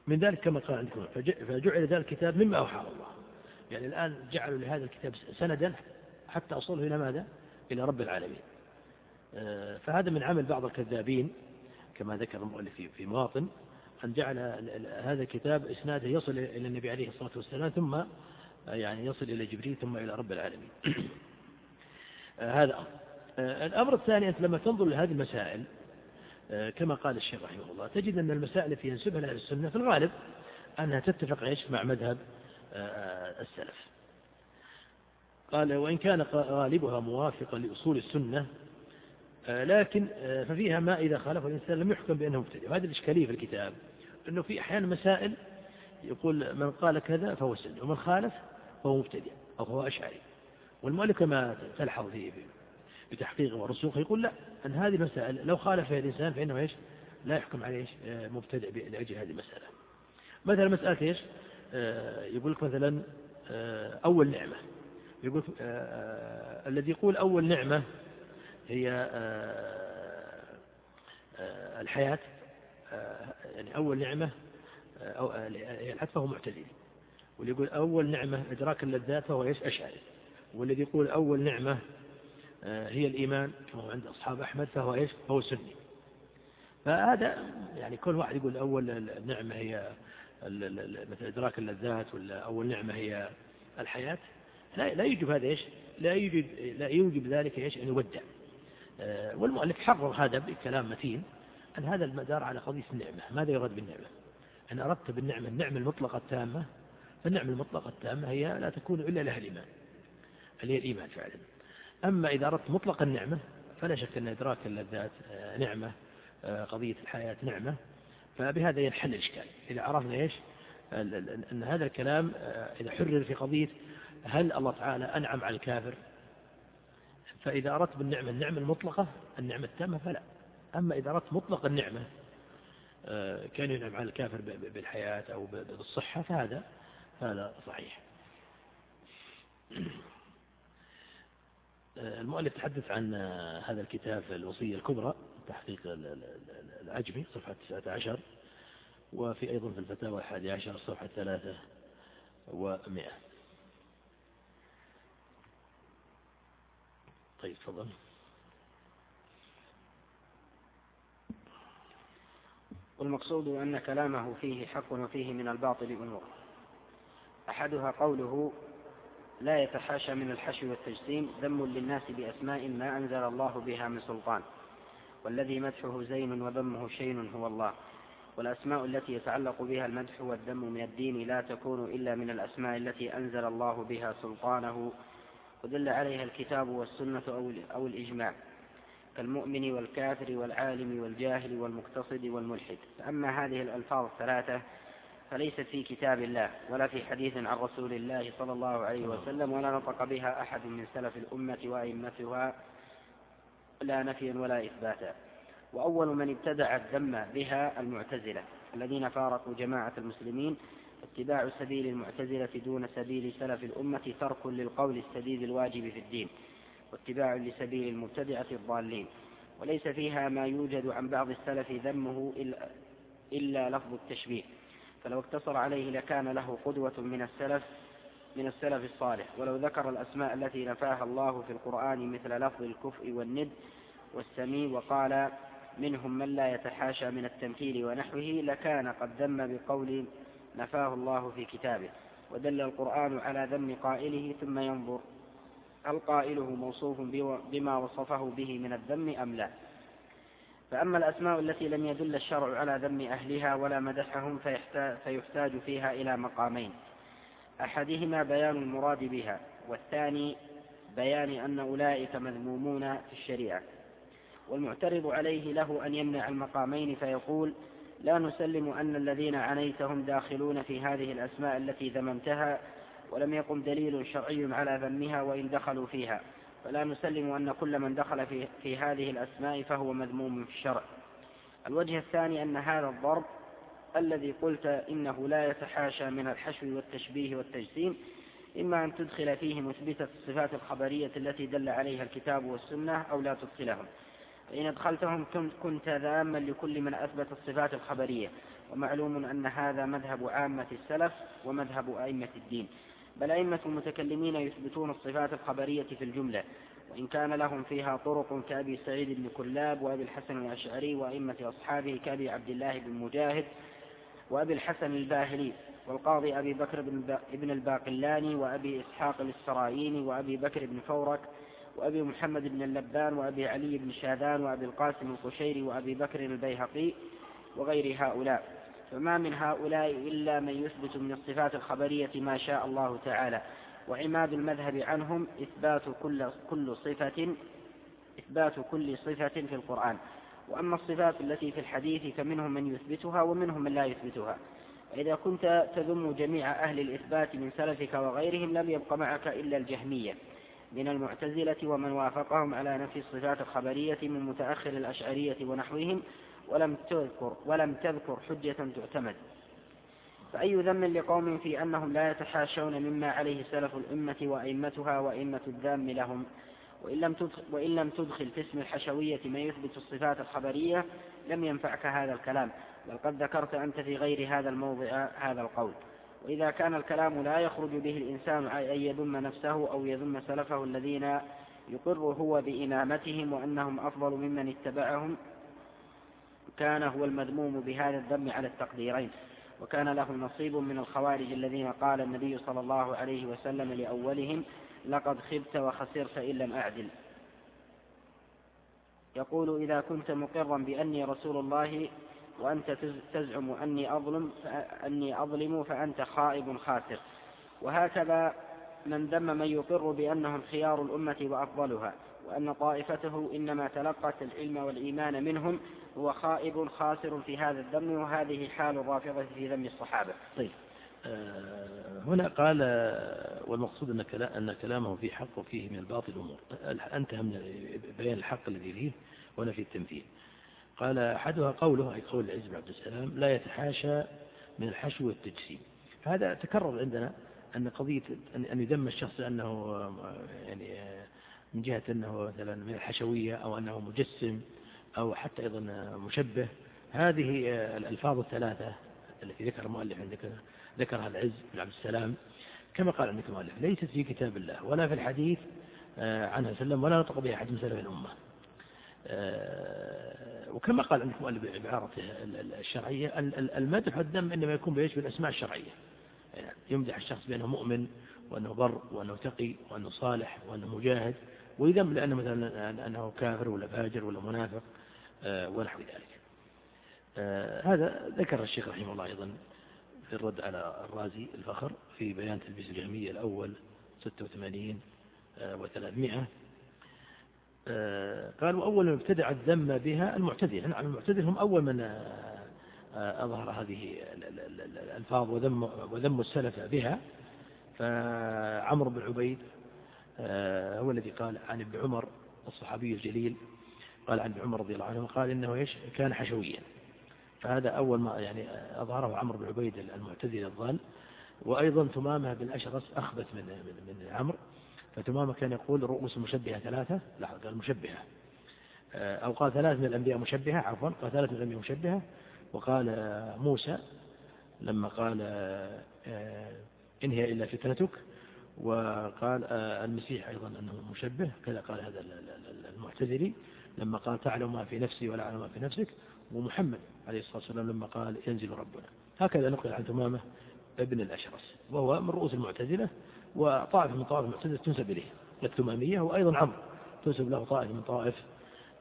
من ذلك كما قال عندكم. فجعل ذلك الكتاب مما أوحى الله. يعني الآن جعلوا لهذا الكتاب سندا حتى أصله إلى ماذا؟ إلى رب العالمين. فهذا من عمل بعض الكذابين كما ذكر المؤلف في مواطن أن جعل هذا الكتاب إسناده يصل إلى النبي عليه الصلاة والسلام ثم يعني يصل إلى جبريل ثم إلى رب العالمين. *coughs* هذا أمر. الأمر الثاني أنت لما تنظر لهذه المسائل كما قال الشيخ رحمه الله تجد أن المسائل التي ينسبها لأهل السنة في الغالب أنها تتفق إيش؟ مع مذهب السلف. قال وإن كان غالبها موافقا لأصول السنة لكن ففيها ما إذا خالف الإنسان لم يحكم بأنه مبتدئ وهذه الإشكالية في الكتاب أنه في أحيانا مسائل يقول من قال كذا فهو سني ومن خالف فهو مبتدئ أو هو أشعري. والمؤلف كما تلحظ فيه بتحقيقه ورسوخه يقول لا أن هذه المسائل لو خالف فيها الإنسان فإنه إيش؟ لا يحكم عليه إيش؟ مبتدئ لأجل هذه المسألة. مثلا مسألة إيش؟ آه، يقول لك مثلا آه، أول نعمة. يقول آه، الذي يقول أول نعمة هي الحياة يعني أول نعمة أو الحد فهو معتدل. واللي يقول أول نعمة إدراك اللذات فهو إيش أشعري. والذي يقول أول نعمة آه، هي الإيمان كما عند أصحاب أحمد فهو إيش؟ فهو سني. فهذا يعني كل واحد يقول أول نعمة هي مثل إدراك اللذات ولا أول نعمة هي الحياة. لا لا يوجب هذا إيش؟ لا يوجب لا يوجب ذلك إيش؟ أن يودع. آه، والمؤلف حرر هذا بكلام متين أن هذا المدار على قضية النعمة ماذا يراد بالنعمة؟ أن أردت بالنعمة النعمة المطلقة التامة فالنعمة المطلقة التامة هي لا تكون إلا لها الإيمان هي الإيمان فعلا. أما إذا أردت مطلق النعمة فلا شك أن إدراك اللذات آه، نعمة آه، قضية الحياة نعمة فبهذا ينحل الإشكال. إذا عرفنا إيش؟ أن هذا الكلام آه، إذا حرر في قضية هل الله تعالى أنعم على الكافر؟ فإذا أردت بالنعمة النعمة المطلقة النعمة التامة فلا. أما إذا أردت مطلق النعمة كان ينعم على الكافر بالحياة أو بالصحة فهذا هذا صحيح. المؤلف تحدث عن هذا الكتاب الوصية الكبرى تحقيق العجمي صفحة 19 وفي أيضا في الفتاوى الحادي عشر صفحة ثلاثة ومئة. طيب تفضل. والمقصود أن كلامه فيه حق وفيه من الباطل أمور أحدها قوله لا يتحاشى من الحشو والتجسيم ذم للناس بأسماء ما أنزل الله بها من سلطان والذي مدحه زين وذمه شين هو الله والأسماء التي يتعلق بها المدح والذم من الدين لا تكون إلا من الأسماء التي أنزل الله بها سلطانه ودل عليها الكتاب والسنة أو الإجماع كالمؤمن والكافر والعالم والجاهل والمقتصد والملحد. فأما هذه الألفاظ الثلاثة فليست في كتاب الله ولا في حديث عن رسول الله صلى الله عليه وسلم ولا نطق بها أحد من سلف الأمة وأئمتها لا نفيا ولا إثباتا. وأول من ابتدع الذم بها المعتزلة الذين فارقوا جماعة المسلمين اتباع سبيل المعتزلة دون سبيل سلف الأمة ترك للقول السديد الواجب في الدين واتباع لسبيل المبتدعة الضالين. وليس فيها ما يوجد عن بعض السلف ذمه إلا لفظ التشبيه. فلو اقتصر عليه لكان له قدوة من السلف من السلف الصالح. ولو ذكر الأسماء التي نفاها الله في القرآن مثل لفظ الكفء والند والسمي وقال منهم من لا يتحاشى من التمثيل ونحوه لكان قد ذم بقول نفاه الله في كتابه ودل القرآن على ذم قائله ثم ينظر هل قائله موصوف بما وصفه به من الذم أم لا؟ فأما الأسماء التي لم يدل الشرع على ذم أهلها ولا مدحهم فيحتاج فيها إلى مقامين أحدهما بيان المراد بها والثاني بيان أن أولئك مذمومون في الشريعة والمعترض عليه له أن يمنع المقامين فيقول لا نسلم أن الذين عنيتهم داخلون في هذه الأسماء التي ذممتها ولم يقم دليل شرعي على ذمها وإن دخلوا فيها. فلا نسلم أن كل من دخل في, في هذه الأسماء فهو مذموم في الشرع. الوجه الثاني أن هذا الضرب الذي قلت إنه لا يتحاشى من الحشو والتشبيه والتجسيم إما أن تدخل فيه مثبتة الصفات الخبرية التي دل عليها الكتاب والسنة أو لا تدخلهم. فإن أدخلتهم كنت ذاما لكل من أثبت الصفات الخبرية. ومعلوم أن هذا مذهب عامة السلف ومذهب أئمة الدين. بل أئمة المتكلمين يثبتون الصفات الخبرية في الجملة. وإن كان لهم فيها طرق كأبي سعيد بن كلاب وأبي الحسن الأشعري وأئمة أصحابه كأبي عبد الله بن مجاهد وأبي الحسن الباهلي والقاضي أبي بكر بن الباقلاني وأبي إسحاق السراييني وأبي بكر بن فورك وأبي محمد بن اللبان وأبي علي بن شاذان وأبي القاسم القشيري وأبي بكر البيهقي وغير هؤلاء. فما من هؤلاء إلا من يثبت من الصفات الخبرية ما شاء الله تعالى. وعماد المذهب عنهم إثبات كل, كل صفة إثبات كل صفة في القرآن. وأما الصفات التي في الحديث فمنهم من يثبتها ومنهم من لا يثبتها. وإذا كنت تذم جميع أهل الإثبات من سلفك وغيرهم لم يبق معك إلا الجهمية. من المعتزلة ومن وافقهم على نفي الصفات الخبرية من متأخر الأشعرية ونحوهم ولم تذكر ولم تذكر حجة تعتمد. فأي ذم لقوم في أنهم لا يتحاشون مما عليه سلف الأمة وأئمتها وأئمة الذام لهم. وإن لم تدخل, وإن لم تدخل في اسم الحشوية ما يثبت الصفات الخبرية لم ينفعك هذا الكلام. بل قد ذكرت أنت في غير هذا الموضع هذا القول. وإذا كان الكلام لا يخرج به الإنسان أن يذم نفسه أو يذم سلفه الذين يقر هو بإمامتهم وأنهم أفضل ممن اتبعهم كان هو المذموم بهذا الذم على التقديرين. وكان له نصيب من الخوارج الذين قال النبي صلى الله عليه وسلم لأولهم لقد خبت وخسرت إن لم أعدل. يقول إذا كنت مقرا بأني رسول الله وأنت تزعم أني أظلم أني أظلم فأنت خائب خاسر. وهكذا من ذم من يقر بأنهم خيار الأمة وأفضلها وأن طائفته إنما تلقت العلم والإيمان منهم هو خائب خاسر في هذا الذم وهذه حال الرافضة في ذم الصحابة. طيب آه، هنا قال والمقصود أن, أن كلامه فيه حق وفيه من الباطل أمور. انتهى من بيان الحق الذي فيه ونفي التمثيل. قال أحدها قوله أي قول العز بن عبد السلام لا يتحاشى من الحشو والتجسيم. هذا تكرر عندنا أن قضية أن يذم الشخص أنه يعني من جهة أنه مثلا من الحشوية أو أنه مجسم أو حتى أيضا مشبه. هذه الألفاظ الثلاثة التي ذكر المؤلف عندك ذكرها العز بن عبد السلام كما قال عندك المؤلف ليست في كتاب الله ولا في الحديث عنها سلم ولا نطق بها أحد من سلف الأمة. آه، وكما قال عندك مؤلف بعبارته الشرعية المدح والذم إنما يكون بإيش؟ بالأسماء الشرعية. يعني يمدح الشخص بأنه مؤمن وأنه بر وأنه تقي وأنه صالح وأنه مجاهد ويذم لأنه مثلا أنه كافر ولا فاجر ولا منافق آه، ونحو ذلك. آه هذا ذكر الشيخ رحمه الله أيضا في الرد على الرازي الفخر في بيان تلبيس الجهمية الأول 86 و300 آه، قالوا أول من ابتدع الذم بها المعتدل نعم المعتدل هم أول من آه، أظهر هذه الألفاظ وذم, وذم السلف بها. فعمر بن عبيد آه، هو الذي قال عن ابن عمر الصحابي الجليل قال عن ابن عمر رضي الله عنه قال إنه إيش؟ كان حشويا. فهذا أول ما يعني أظهره عمرو بن عبيد المعتزل الضال. وأيضا ثمامة بن أشرس أخبث من, من عمرو. فتمامة كان يقول رؤوس المشبهة ثلاثة. لا قال مشبهة. آه، أو قال ثلاث من الأنبياء مشبهة عفوا قال ثلاث من الأنبياء مشبهة. وقال آه، موسى لما قال آه، إن هي إلا فتنتك. وقال المسيح أيضا أنه مشبه كذا قال هذا المعتذري. لما قال تعلم ما في نفسي ولا أعلم ما في نفسك. ومحمد عليه الصلاة والسلام لما قال ينزل ربنا. هكذا نقل عن تمامة ابن الأشرس. وهو من رؤوس المعتزلة. وطائفة من طوائف المعتزلة تنسب إليه الثمامية وأيضا عمرو تنسب له طائفة من طوائف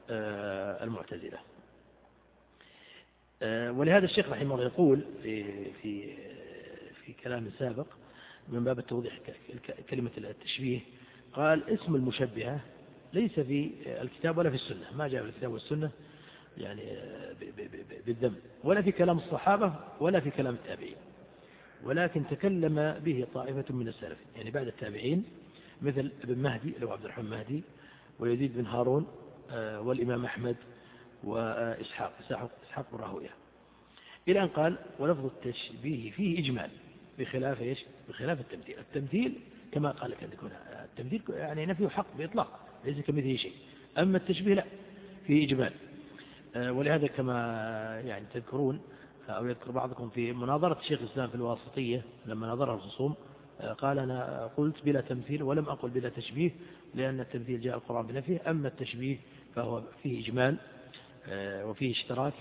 آه، المعتزلة. آه، ولهذا الشيخ رحمه الله يقول في في في كلام سابق من باب التوضيح كلمة التشبيه قال اسم المشبهة ليس في الكتاب ولا في السنة. ما جاء في الكتاب والسنة يعني آه، بالذم ولا في كلام الصحابة ولا في كلام التابعين. ولكن تكلم به طائفة من السلف. يعني بعد التابعين مثل ابن مهدي اللي هو عبد الرحمن مهدي ويزيد بن هارون آه، والإمام أحمد وإسحاق إسحاق بن راهوية. إلى أن قال ولفظ التشبيه فيه إجمال بخلاف إيش؟ بخلاف التمثيل. التمثيل كما قال يكون التمثيل يعني نفيه حق بإطلاق ليس كمثله شيء. أما التشبيه لا فيه إجمال. آه، ولهذا كما يعني تذكرون أو يذكر بعضكم في مناظرة الشيخ الإسلام في الواسطية لما نظرها الخصوم آه، قال أنا قلت بلا تمثيل ولم أقل بلا تشبيه لأن التمثيل جاء القرآن بنفيه أما التشبيه فهو فيه إجمال آه، وفيه اشتراك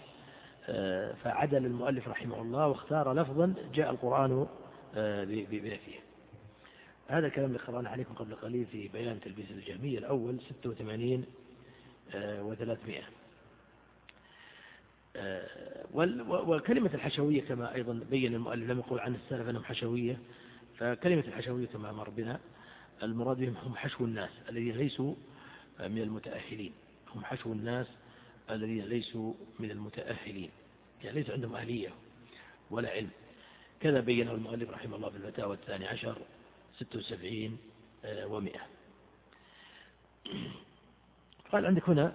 آه، فعدل المؤلف رحمه الله واختار لفظا جاء القرآن بنفيه. هذا الكلام اللي قرأنا عليكم قبل قليل في بيان تلبيس الجهمية الأول 86 و300 وكلمة الحشوية كما أيضا بين المؤلف لم يقول عن السلف أنهم حشوية فكلمة الحشوية كما مر بنا المراد بهم هم حشو الناس الذين ليسوا من المتأهلين. هم حشو الناس الذين ليسوا من المتأهلين. يعني ليس عندهم أهلية ولا علم. كذا بينه المؤلف رحمه الله في الفتاوى الثاني عشر ستة وسبعين آه، ومئة. قال عندك هنا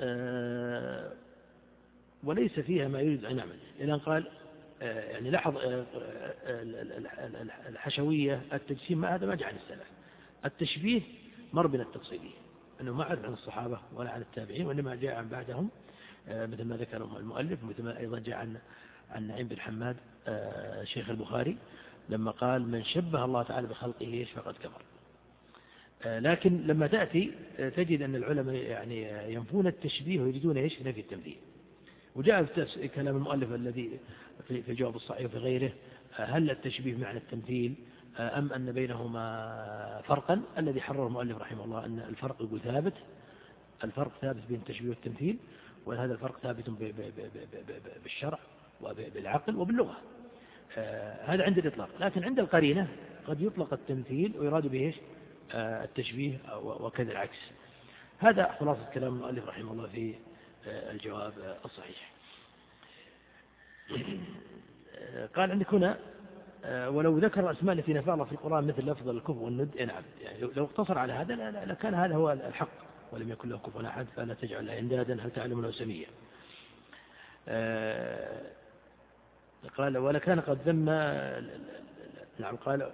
آه، وليس فيها ما يريد أن يعمل. أن قال آه، يعني لاحظ آه، آه، الحشوية التجسيم ما هذا ما جاء عن السلف. التشبيه مر بنا التفصيلية أنه ما عرف عن الصحابة ولا عن التابعين وإنما جاء عن بعدهم مثل ما ذكر المؤلف مثل ما أيضا جاء عن عن نعيم بن حماد شيخ البخاري لما قال من شبه الله تعالى بخلقه إيش فقد كفر. لكن لما تأتي تجد أن العلماء يعني ينفون التشبيه ويريدون إيش؟ نفي التمثيل وجاء في كلام المؤلف الذي في الجواب الصحيح وفي غيره هل التشبيه معنى التمثيل أم أن بينهما فرقا؟ الذي حرر المؤلف رحمه الله أن الفرق يقول ثابت الفرق ثابت بين التشبيه والتمثيل وهذا الفرق ثابت بالشرع وبالعقل وباللغة. هذا عند الإطلاق. لكن عند القرينة قد يطلق التمثيل ويراد به التشبيه وكذا العكس. هذا خلاصة كلام المؤلف رحمه الله في الجواب الصحيح. *clears throat* قال عندك هنا ولو ذكر الأسماء التي نفع الله في القرآن مثل لفظ الكفر والند نعم يعني لو اقتصر على هذا لكان هذا هو الحق ولم يكن له كفوا أحد فلا تجعل له اندادا هل تعلم له سميا قال ولكان قد ذم نعم قال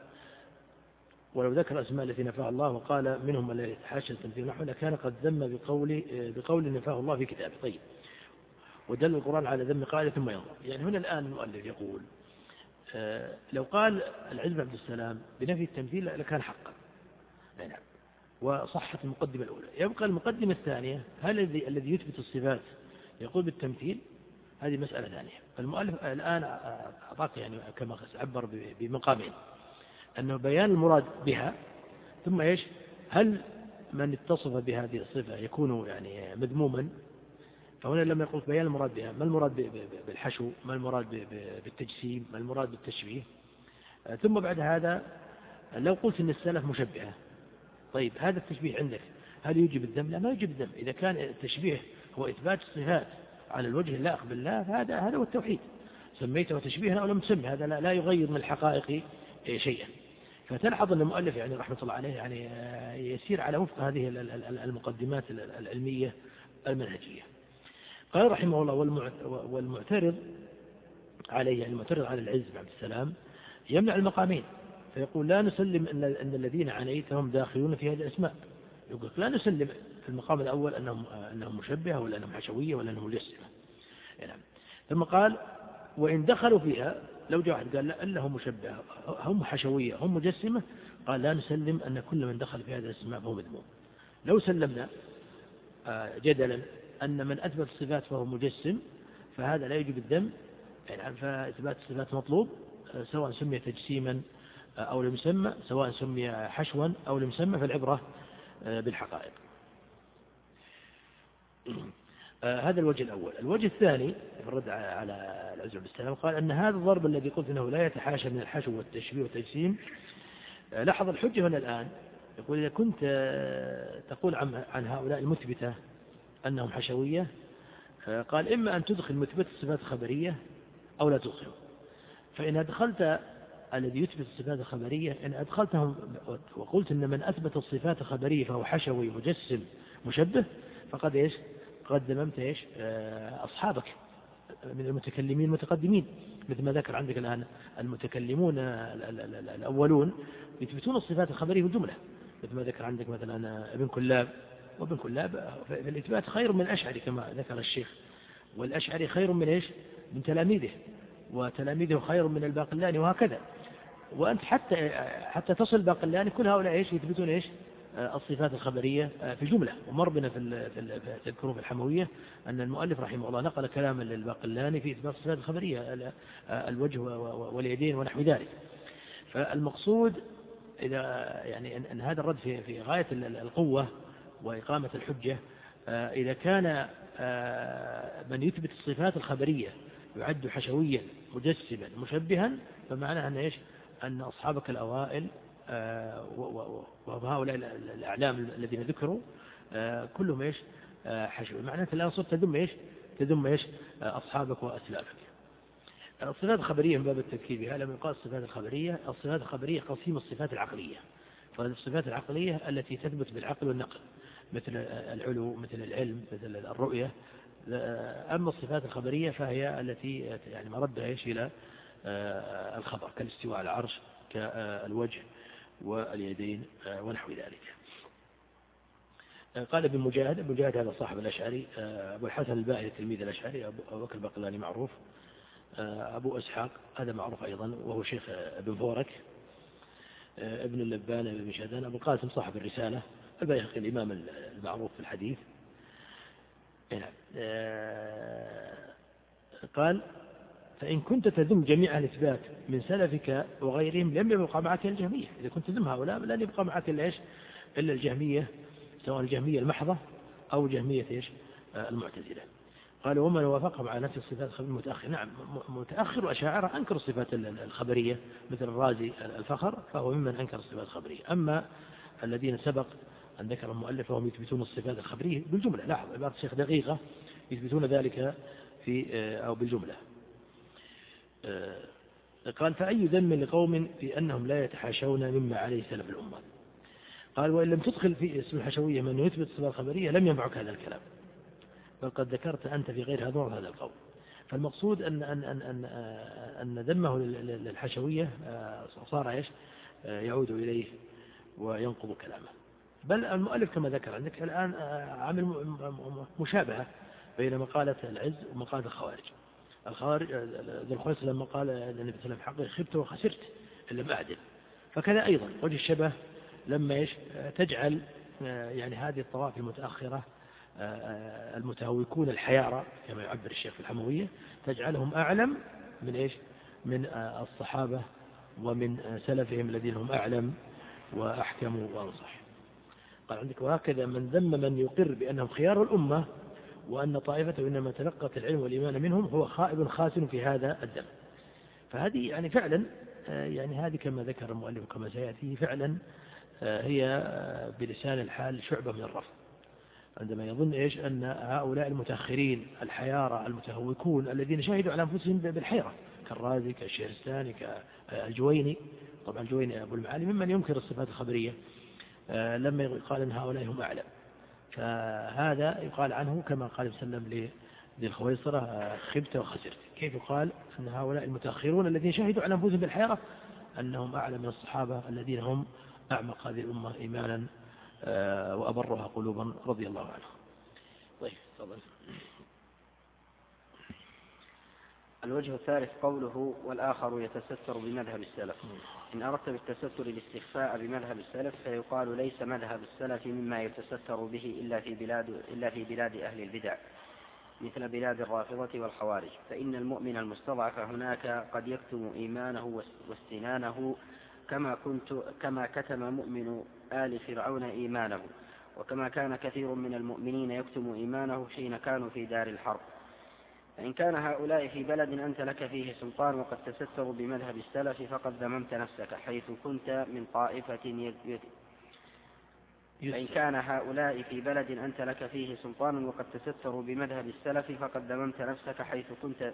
ولو ذكر الأسماء التي نفاها الله وقال منهم من يتحاشى التمثيل نحو لكان قد ذم بقول بقول نفاه الله في كتابه. طيب. ودل القرآن على ذم قائل ثم ينظر. يعني هنا الآن المؤلف يقول آه، لو قال العز عبد السلام بنفي التمثيل لكان حقا. نعم. وصحت المقدمة الأولى. يبقى المقدمة الثانية هل الذي الذي يثبت الصفات يقول بالتمثيل؟ هذه مسألة ثانية. المؤلف الآن أعطاك يعني كما عبر بمقامين. أنه بيان المراد بها ثم إيش؟ هل من اتصف بهذه الصفة يكون يعني مذموما؟ فهنا لما يقول بيان المراد بها ما المراد بالحشو؟ ما المراد بالتجسيم؟ ما المراد بالتشبيه؟ ثم بعد هذا لو قلت أن السلف مشبهة طيب هذا التشبيه عندك هل يجب الذم؟ لا ما يجب الذم. إذا كان التشبيه هو إثبات الصفات على الوجه اللائق بالله فهذا هذا هو التوحيد. سميته تشبيها أو لم تسمي هذا لا يغير من الحقائق شيئا. فتلحظ أن المؤلف يعني رحمة الله عليه يعني يسير على وفق هذه المقدمات العلمية المنهجية. قال رحمه الله والمعترض عليه يعني المعترض على العز بن عبد السلام يمنع المقامين. فيقول لا نسلم أن, أن الذين عنيتهم داخلون في هذه الأسماء. يقول لا نسلم في المقام الأول أنهم, أنهم مشبهة ولا أنهم حشوية ولا أنهم مجسمة نعم. ثم قال وإن دخلوا فيها لو جاء واحد قال لا هم مشبهة هم حشوية هم مجسمة قال لا نسلم أن كل من دخل في هذه الأسماء فهو مذموم. لو سلمنا آه، جدلا أن من أثبت الصفات فهو مجسم فهذا لا يجب الذم. يعني فإثبات الصفات مطلوب آه، سواء سمي تجسيما آه، أو لم يسمى سواء سمي حشوا أو لم يسمى فالعبرة بالحقائق. هذا الوجه الأول. الوجه الثاني في الرد على العز بن السلام قال أن هذا الضرب الذي قلت أنه لا يتحاشى من الحشو والتشبيه والتجسيم لاحظ الحجة هنا الآن. يقول إذا كنت تقول عن هؤلاء المثبتة أنهم حشوية قال إما أن تدخل مثبت الصفات الخبرية أو لا تدخله فإن أدخلت الذي يثبت الصفات الخبرية إن أدخلتهم وقلت أن من أثبت الصفات الخبرية فهو حشوي مجسم مشبه فقد إيش؟ قد ذممت إيش أصحابك من المتكلمين المتقدمين مثل ما ذكر عندك الآن المتكلمون الأولون يثبتون الصفات الخبرية في الجملة مثل ما ذكر عندك مثلا ابن كلاب. وابن كلاب فالإثبات خير من الأشعري كما ذكر الشيخ. والأشعري خير من إيش؟ من تلاميذه. وتلاميذه خير من الباقلاني وهكذا. وأنت حتى حتى تصل باقلاني كل هؤلاء إيش؟ يثبتون إيش؟ الصفات الخبرية في الجملة. ومر بنا في في الحموية أن المؤلف رحمه الله نقل كلاما للباقلاني في إثبات الصفات الخبرية الوجه واليدين ونحو ذلك. فالمقصود إذا يعني أن هذا الرد في غاية القوة وإقامة الحجة إذا كان من يثبت الصفات الخبرية يعد حشويا مجسما مشبها فمعناه أن إيش؟ أن أصحابك الأوائل وهؤلاء الأعلام الذين ذكروا كلهم إيش؟ حشوي معناته الآن صرت تذم إيش؟ تذم إيش؟ أصحابك وأسلافك. الصفات الخبرية من باب التذكير بها لما يقال الصفات الخبرية. الصفات الخبرية قسيم الصفات العقلية. فالصفات العقلية التي تثبت بالعقل والنقل مثل العلو مثل العلم مثل الرؤية. أما الصفات الخبرية فهي التي يعني مردها إيش إلى الخبر كالاستواء على العرش كالوجه. واليدين ونحو ذلك. قال ابن مجاهد ابن مجاهد هذا صاحب الأشعري أبو الحسن الباهلي تلميذ الأشعري أبو بكر البقلاني معروف أبو أسحاق هذا معروف أيضا وهو شيخ ابن فورك ابن اللبان ابن شهدان أبو القاسم صاحب الرسالة البيهقي الإمام المعروف في الحديث. نعم. قال فإن كنت تذم جميع الإثبات من سلفك وغيرهم لم يبقى معك الجهمية. إذا كنت تذم هؤلاء لن يبقى معك إلا إيش؟ إلا الجهمية سواء الجهمية المحضة أو جهمية إيش؟ المعتزلة. قال ومن وافقهم على نفس الصفات الخبرية. متأخر. نعم متأخر وأشاعرة أنكر الصفات الخبرية مثل الرازي الفخر فهو ممن أنكر الصفات الخبرية. أما الذين سبق أن ذكر المؤلف وهم يثبتون الصفات الخبرية بالجملة. لاحظ عبارة الشيخ دقيقة يثبتون ذلك في أو بالجملة. قال فأي ذم لقوم في أنهم لا يتحاشون مما عليه سلف الأمة؟ قال وإن لم تدخل في اسم الحشوية من يثبت الصفات الخبرية لم ينفعك هذا الكلام بل قد ذكرت أنت في غير هذا هذا القول. فالمقصود أن, أن, أن, أن, أن ذمه للحشوية صار إيش؟ يعود إليه وينقض كلامه. بل المؤلف كما ذكر عندك الآن عمل مشابهة بين مقالة العز ومقالة الخوارج. الخوارج ذو الخويص لما قال النبي صلى الله عليه خبت وخسرت إن لم أعدل. فكذا أيضا وجه الشبه لما إيش؟ تجعل يعني هذه الطوائف المتأخرة المتهوكون الحيارى كما يعبر الشيخ في الحموية تجعلهم أعلم من إيش؟ من الصحابة ومن سلفهم الذين هم أعلم وأحكم وأنصح. قال عندك وهكذا من ذم من يقر بأنهم خيار الأمة وأن طائفته إنما تلقت العلم والإيمان منهم هو خائب خاسن في هذا الدم. فهذه يعني فعلا آه، يعني هذه كما ذكر المؤلف كما سيأتي فعلا آه، هي آه، بلسان الحال شعبة من الرفض. عندما يظن إيش؟ أن هؤلاء المتأخرين الحيارى المتهوكون الذين شهدوا على أنفسهم بالحيرة كالرازي كالشهرستاني كالجويني. طبعا الجويني أبو المعالي ممن ينكر الصفات الخبرية لما يقال أن هؤلاء هم أعلم. فهذا يقال عنه كما قال وسلم لذي الخويصرة خبت وخسرت. كيف يقال أن هؤلاء المتأخرون الذين شهدوا على أنفسهم بالحيرة؟ أنهم أعلم من الصحابة الذين هم أعمق هذه الأمة إيمانا آه، وأبرها قلوبا رضي الله عنه طيب الوجه الثالث قوله والآخر يتستر بمذهب السلف. إن أردت بالتستر الاستخفاء بمذهب السلف فيقال ليس مذهب السلف مما يتستر به إلا في بلاد إلا في بلاد أهل البدع مثل بلاد الرافضة والخوارج. فإن المؤمن المستضعف هناك قد يكتم إيمانه واستنانه كما كنت كما كتم مؤمن آل فرعون إيمانه. وكما كان كثير من المؤمنين يكتم إيمانه حين كانوا في دار الحرب. فإن كان هؤلاء في بلد أنت لك فيه سلطان وقد تستروا بمذهب السلف فقد ذممت نفسك حيث كنت من طائفة فإن كان هؤلاء في بلد أنت لك فيه سلطان وقد تستروا بمذهب السلف فقد ذممت نفسك حيث كنت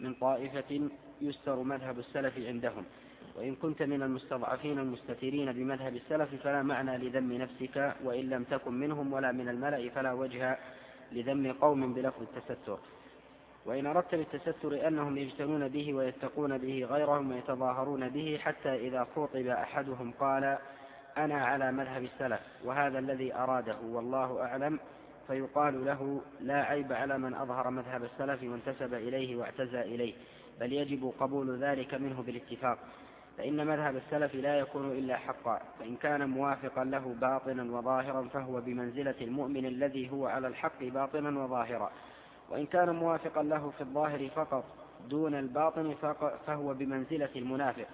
من طائفة يستر مذهب السلف عندهم. وإن كنت من المستضعفين المستترين بمذهب السلف فلا معنى لذم نفسك وإن لم تكن منهم ولا من الملأ فلا وجه لذم قوم بلفظ التستر. وإن أردت بالتستر أنهم يجتنون به ويتقون به غيرهم ويتظاهرون به حتى إذا خوطب أحدهم قال أنا على مذهب السلف وهذا الذي أراده والله أعلم فيقال له لا عيب على من أظهر مذهب السلف وانتسب إليه واعتزى إليه بل يجب قبول ذلك منه بالاتفاق فإن مذهب السلف لا يكون إلا حقا فإن كان موافقا له باطنا وظاهرا فهو بمنزلة المؤمن الذي هو على الحق باطنا وظاهرا. وإن كان موافقا له في الظاهر فقط دون الباطن فهو بمنزلة المنافق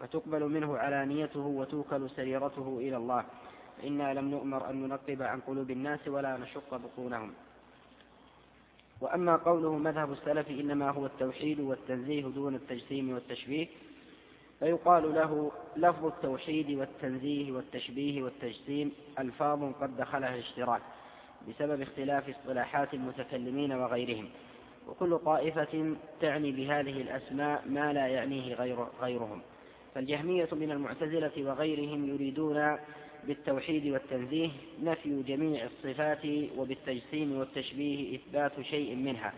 فتقبل منه علانيته وتوكل سريرته إلى الله. إنا لم نؤمر أن ننقب عن قلوب الناس ولا نشق بطونهم. وأما قوله مذهب السلف إنما هو التوحيد والتنزيه دون التجسيم والتشبيه فيقال له لفظ التوحيد والتنزيه والتشبيه والتجسيم ألفاظ قد دخلها الاشتراك. بسبب اختلاف اصطلاحات المتكلمين وغيرهم وكل طائفة تعني بهذه الأسماء ما لا يعنيه غير غيرهم. فالجهمية من المعتزلة وغيرهم يريدون بالتوحيد والتنزيه نفي جميع الصفات وبالتجسيم والتشبيه إثبات شيء منها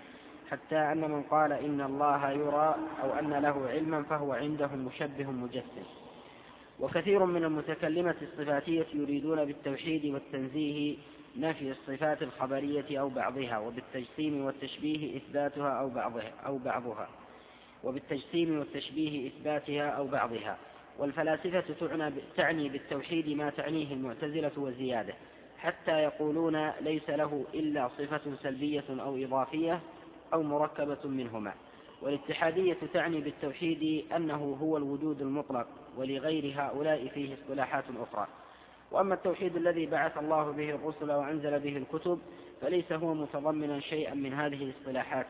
حتى أن من قال إن الله يرى أو أن له علما فهو عندهم مشبه مجسم. وكثير من المتكلمة الصفاتية يريدون بالتوحيد والتنزيه نفي الصفات الخبرية أو بعضها وبالتجسيم والتشبيه إثباتها أو بعضها أو بعضها. وبالتجسيم والتشبيه إثباتها أو بعضها. والفلاسفة تعني بالتوحيد ما تعنيه المعتزلة وزيادة حتى يقولون ليس له إلا صفة سلبية أو إضافية أو مركبة منهما. والاتحادية تعني بالتوحيد أنه هو الوجود المطلق ولغير هؤلاء فيه اصطلاحات أخرى. وأما التوحيد الذي بعث الله به الرسل وأنزل به الكتب فليس هو متضمنا شيئا من هذه الاصطلاحات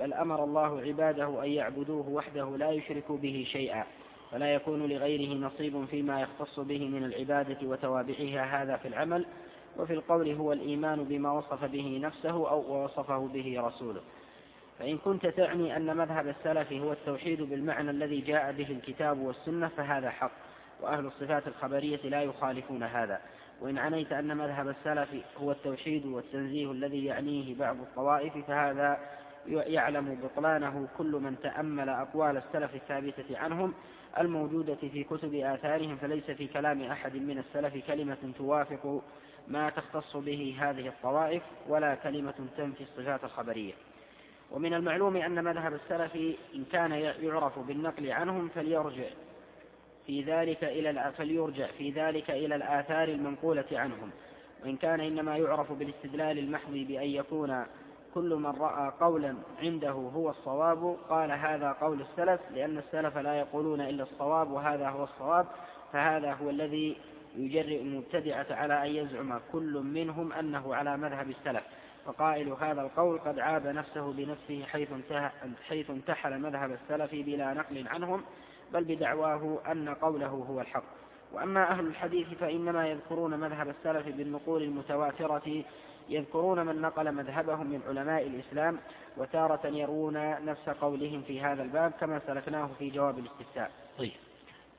بل أمر الله عباده أن يعبدوه وحده لا يشركوا به شيئا فلا يكون لغيره نصيب فيما يختص به من العبادة وتوابعها هذا في العمل وفي القول هو الإيمان بما وصف به نفسه أو وصفه به رسوله. فإن كنت تعني أن مذهب السلف هو التوحيد بالمعنى الذي جاء به الكتاب والسنة فهذا حق. وأهل الصفات الخبرية لا يخالفون هذا. وإن عنيت أن مذهب السلف هو التوحيد والتنزيه الذي يعنيه بعض الطوائف فهذا يعلم بطلانه كل من تأمل أقوال السلف الثابتة عنهم الموجودة في كتب آثارهم فليس في كلام أحد من السلف كلمة توافق ما تختص به هذه الطوائف ولا كلمة تنفي الصفات الخبرية. ومن المعلوم أن مذهب السلف إن كان يعرف بالنقل عنهم فليرجع. في ذلك إلى فليرجع في ذلك إلى الآثار المنقولة عنهم. وإن كان إنما يعرف بالاستدلال المحض بأن يكون كل من رأى قولا عنده هو الصواب قال هذا قول السلف لأن السلف لا يقولون إلا الصواب وهذا هو الصواب فهذا هو الذي يجرئ المبتدعة على أن يزعم كل منهم أنه على مذهب السلف. وقائل هذا القول قد عاب نفسه بنفسه حيث, حيث انتحل مذهب السلف بلا نقل عنهم. بل بدعواه أن قوله هو الحق. وأما أهل الحديث فإنما يذكرون مذهب السلف بالنقول المتواترة يذكرون من نقل مذهبهم من علماء الإسلام وتارة يرون نفس قولهم في هذا الباب كما سلكناه في جواب الاستفتاء. طيب.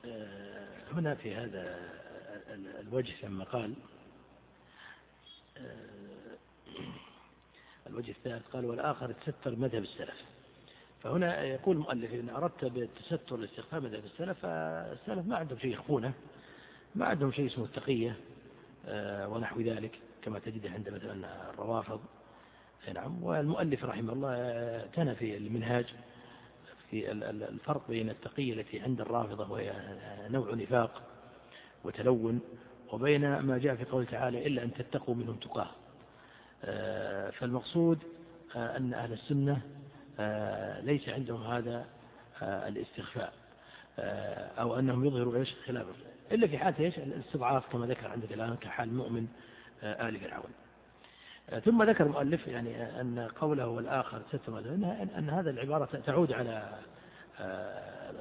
آه، هنا في هذا الوجه لما قال آه، الوجه الثالث قال والآخر تستر مذهب السلف. فهنا يقول المؤلف إن أردت بالتستر لاستخفاء مذهب السلف فالسلف ما عندهم شيء يخفونه ما عندهم شيء اسمه التقية آه، ونحو ذلك كما تجده عند مثلا الروافض. نعم والمؤلف رحمه الله كان في المنهاج في الفرق بين التقية التي عند الرافضة وهي نوع نفاق وتلون وبين ما جاء في قوله تعالى إلا أن تتقوا منهم تقاة. آه، فالمقصود آه، أن أهل السنة آه، ليس عندهم هذا الاستخفاء أو أنهم يظهروا إيش؟ خلافه إلا في حالة إيش؟ الاستضعاف كما ذكر عندك الآن كحال مؤمن آل فرعون. ثم ذكر المؤلف يعني أن قوله والآخر أن هذا العبارة تعود على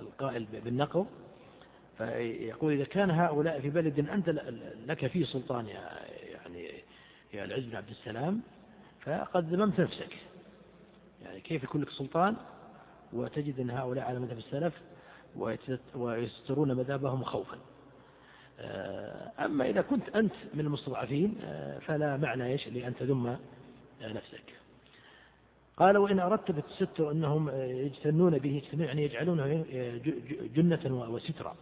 القائل بالنقل. فيقول إذا كان هؤلاء في بلد أنت لك فيه سلطان يعني يا العز بن عبد السلام فقد ذممت نفسك. يعني كيف يكون لك سلطان وتجد أن هؤلاء على مذهب السلف ويسترون مذهبهم خوفا. آه، أما إذا كنت أنت من المستضعفين آه، فلا معنى إيش؟ لأن تذم نفسك. قال وإن أردت بالتستر أنهم يجتنون به يعني يجعلونه جنة وسترا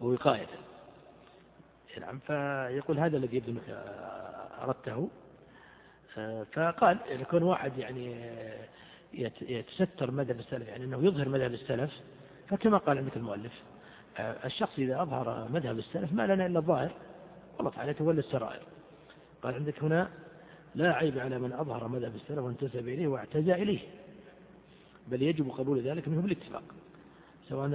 ووقاية. نعم فيقول هذا الذي يبدو أنك أردته. فقال يكون واحد يعني يتستر مذهب السلف يعني أنه يظهر مذهب السلف فكما قال عندك المؤلف الشخص إذا أظهر مذهب السلف ما لنا إلا الظاهر والله تعالى تولى السرائر. قال عندك هنا لا عيب على من أظهر مذهب السلف وانتسب إليه واعتزى إليه بل يجب قبول ذلك منه بالاتفاق سواء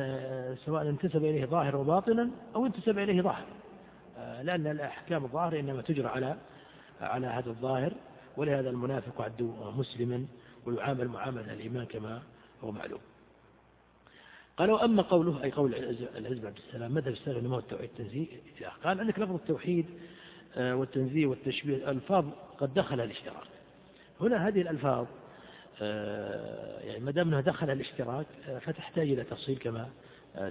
سواء انتسب إليه ظاهر وباطنا أو انتسب إليه ظاهر. لأن الأحكام الظاهر إنما تجرى على على هذا الظاهر ولهذا المنافق عد مسلما ويعامل معاملة الإيمان كما هو معلوم. قال وأما قوله أي قول العز عبد السلام السلف أنه هو التوحيد التنزيه. قال عندك لفظ التوحيد آه، والتنزيه والتشبيه الألفاظ قد دخل الاشتراك. هنا هذه الألفاظ آه، يعني ما دام إنها دخل الاشتراك آه، فتحتاج إلى تفصيل كما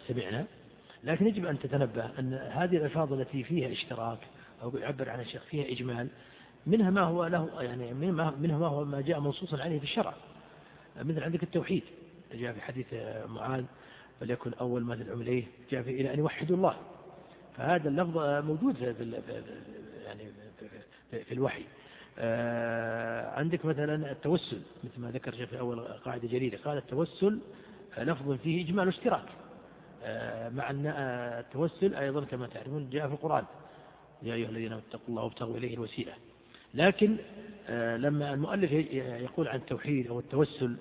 سمعنا. لكن يجب أن تتنبه أن هذه الألفاظ التي فيها اشتراك أو يعبر عن الشيخ فيها إجمال منها ما هو له يعني منها ما هو ما جاء منصوصا عليه في الشرع. مثل عندك التوحيد جاء في حديث معاذ فليكن أول ما تدعو إليه جاء في إلى أن يوحدوا الله. فهذا اللفظ موجود في يعني في الوحي. آه، عندك مثلا التوسل مثل ما ذكر في أول قاعدة جليلة قال التوسل لفظ فيه إجمال اشتراك آه، مع أن التوسل أيضا كما تعرفون جاء في القرآن يا أيها الذين اتقوا الله وابتغوا إليه الوسيلة. لكن آه، لما المؤلف يقول عن التوحيد أو التوسل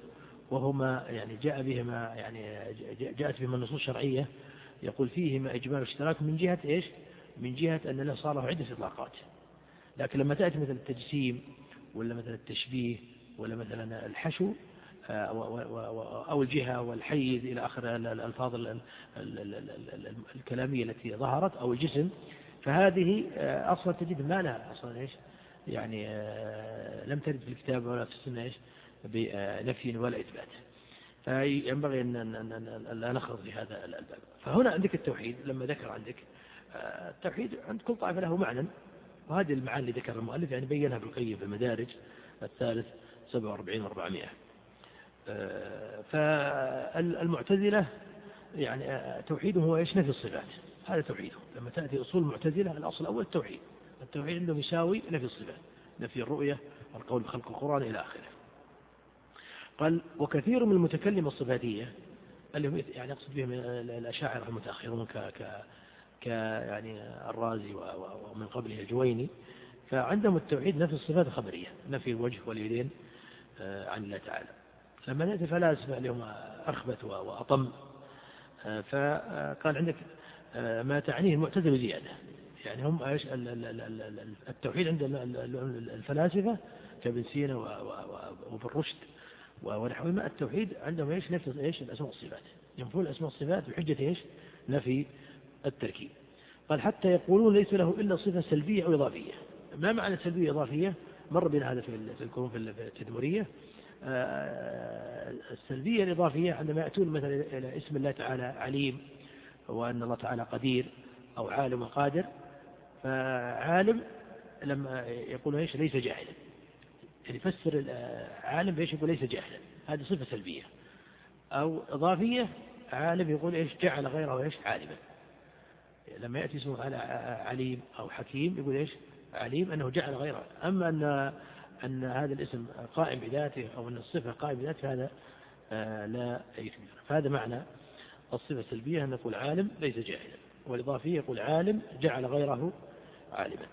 وهو ما يعني جاء بهما يعني جاءت بهما النصوص الشرعية يقول فيهما إجمال اشتراك من جهة إيش؟ من جهة أن له صار له عدة إطلاقات. لكن لما تأتي مثل التجسيم ولا مثلا التشبيه ولا مثلا الحشو آه، أو الجهة والحيز إلى آخر الألفاظ الكلامية التي ظهرت أو الجسم فهذه آه، أصلا تجد ما لها أصلا إيش؟ يعني آه، لم ترد في الكتاب ولا في السنة إيش؟ بنفي ولا إثبات. فينبغي أن لا نخرج في هذا الباب فهنا عندك التوحيد لما ذكر عندك التوحيد عند كل طائفة له معنى. وهذه المعاني اللي ذكر المؤلف يعني بينها بالقيم في المدارج الثالث 47 400 فالمعتزلة يعني توحيدهم هو إيش؟ نفي الصفات. هذا توحيده لما تأتي أصول المعتزلة الأصل الأول التوحيد. التوحيد عندهم يساوي نفي الصفات نفي الرؤية والقول بخلق القرآن إلى آخره. قال وكثير من المتكلمة الصفاتية اللي هم يعني أقصد بهم الأشاعرة المتأخرون ك ك ك يعني الرازي ومن قبله الجويني فعندهم التوحيد نفي الصفات الخبرية نفي الوجه واليدين آه، عن الله تعالى. لما نأتي الفلاسفة اللي هم أخبث وأطم آه، فقال عندك آه، ما تعنيه المعتزلة زيادة. يعني هم إيش التوحيد عند الفلاسفة كابن سينا وابن رشد ونحوهم التوحيد عندهم إيش نفي إيش الأسماء والصفات. ينفون الأسماء والصفات بحجة إيش؟ نفي التركيب. قال حتى يقولون ليس له إلا صفة سلبية أو إضافية. ما معنى سلبية إضافية؟ مر بنا هذا في الكون في التدمرية. آه، السلبية الإضافية عندما يأتون مثلا إلى اسم الله تعالى عليم وأن الله تعالى قدير أو عالم وقادر فعالم لما يقول إيش ليس جاهلا. يعني يفسر عالم بإيش يقول ليس جاهلا. هذه صفة سلبية. أو إضافية عالم يقول إيش جعل غيره إيش عالما. لما يأتي اسمه على عليم أو حكيم يقول إيش عليم أنه جعل غيره. أما أن أن هذا الاسم قائم بذاته أو أن الصفة قائم بذاته هذا آه، لا يكمل فهذا معنى الصفة السلبية أن نقول عالم ليس جاهلا. والإضافية يقول عالم جعل غيره عالما.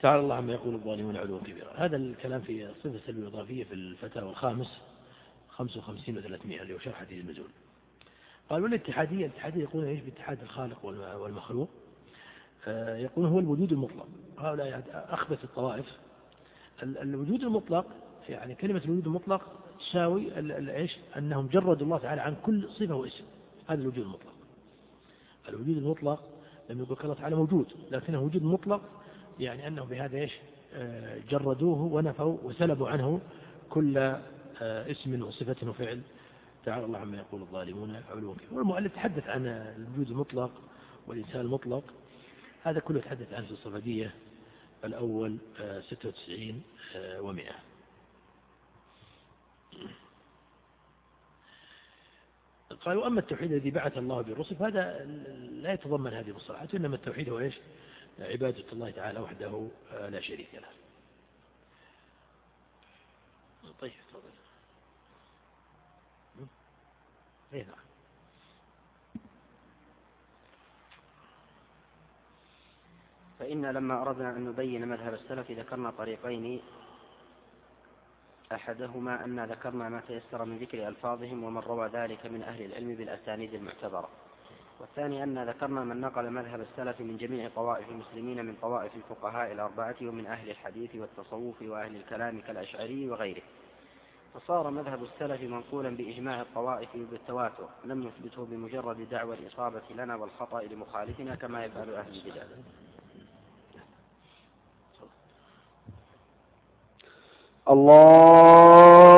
تعالى الله عما يقول الظالمون علوا كبيرا. هذا الكلام في الصفة السلبية الإضافية في الفتاوى الخامس 55 و300 اللي هو شرح حديث النزول قال والاتحادية الاتحادية يقولون إيش باتحاد الخالق والمخلوق؟ آه، يقولون هو الوجود المطلق. هؤلاء أخبث الطوائف. الوجود المطلق يعني كلمة الوجود المطلق تساوي إيش؟ أنهم جردوا الله تعالى عن كل صفة واسم. هذا الوجود المطلق. الوجود المطلق لم يقول الله تعالى موجود لكنه وجود مطلق يعني أنه بهذا إيش؟ آه، جردوه ونفوا وسلبوا عنه كل آه، اسم وصفة وفعل. تعالى الله عما يقول الظالمون علوا والمؤلف تحدث عن الوجود المطلق والإنسان المطلق. هذا كله تحدث عنه في الصفدية الأول 96 آه، و100 قالوا أما التوحيد الذي بعث الله بالرسل فهذا لا يتضمن هذه المصطلحات إنما التوحيد هو إيش؟ عبادة الله تعالى وحده آه، لا شريك له. طيب تفضل. اي نعم. فإن لما أردنا أن نبين مذهب السلف ذكرنا طريقين أحدهما أن ذكرنا ما تيسر من ذكر ألفاظهم ومن روى ذلك من أهل العلم بالأسانيد المعتبرة. والثاني أن ذكرنا من نقل مذهب السلف من جميع طوائف المسلمين من طوائف الفقهاء الأربعة ومن أهل الحديث والتصوف وأهل الكلام كالأشعري وغيره. فصار مذهب السلف منقولا بإجماع الطوائف بالتواتر لم نثبته بمجرد دعوى الإصابة لنا والخطأ لمخالفنا كما يفعل أهل البدع. الله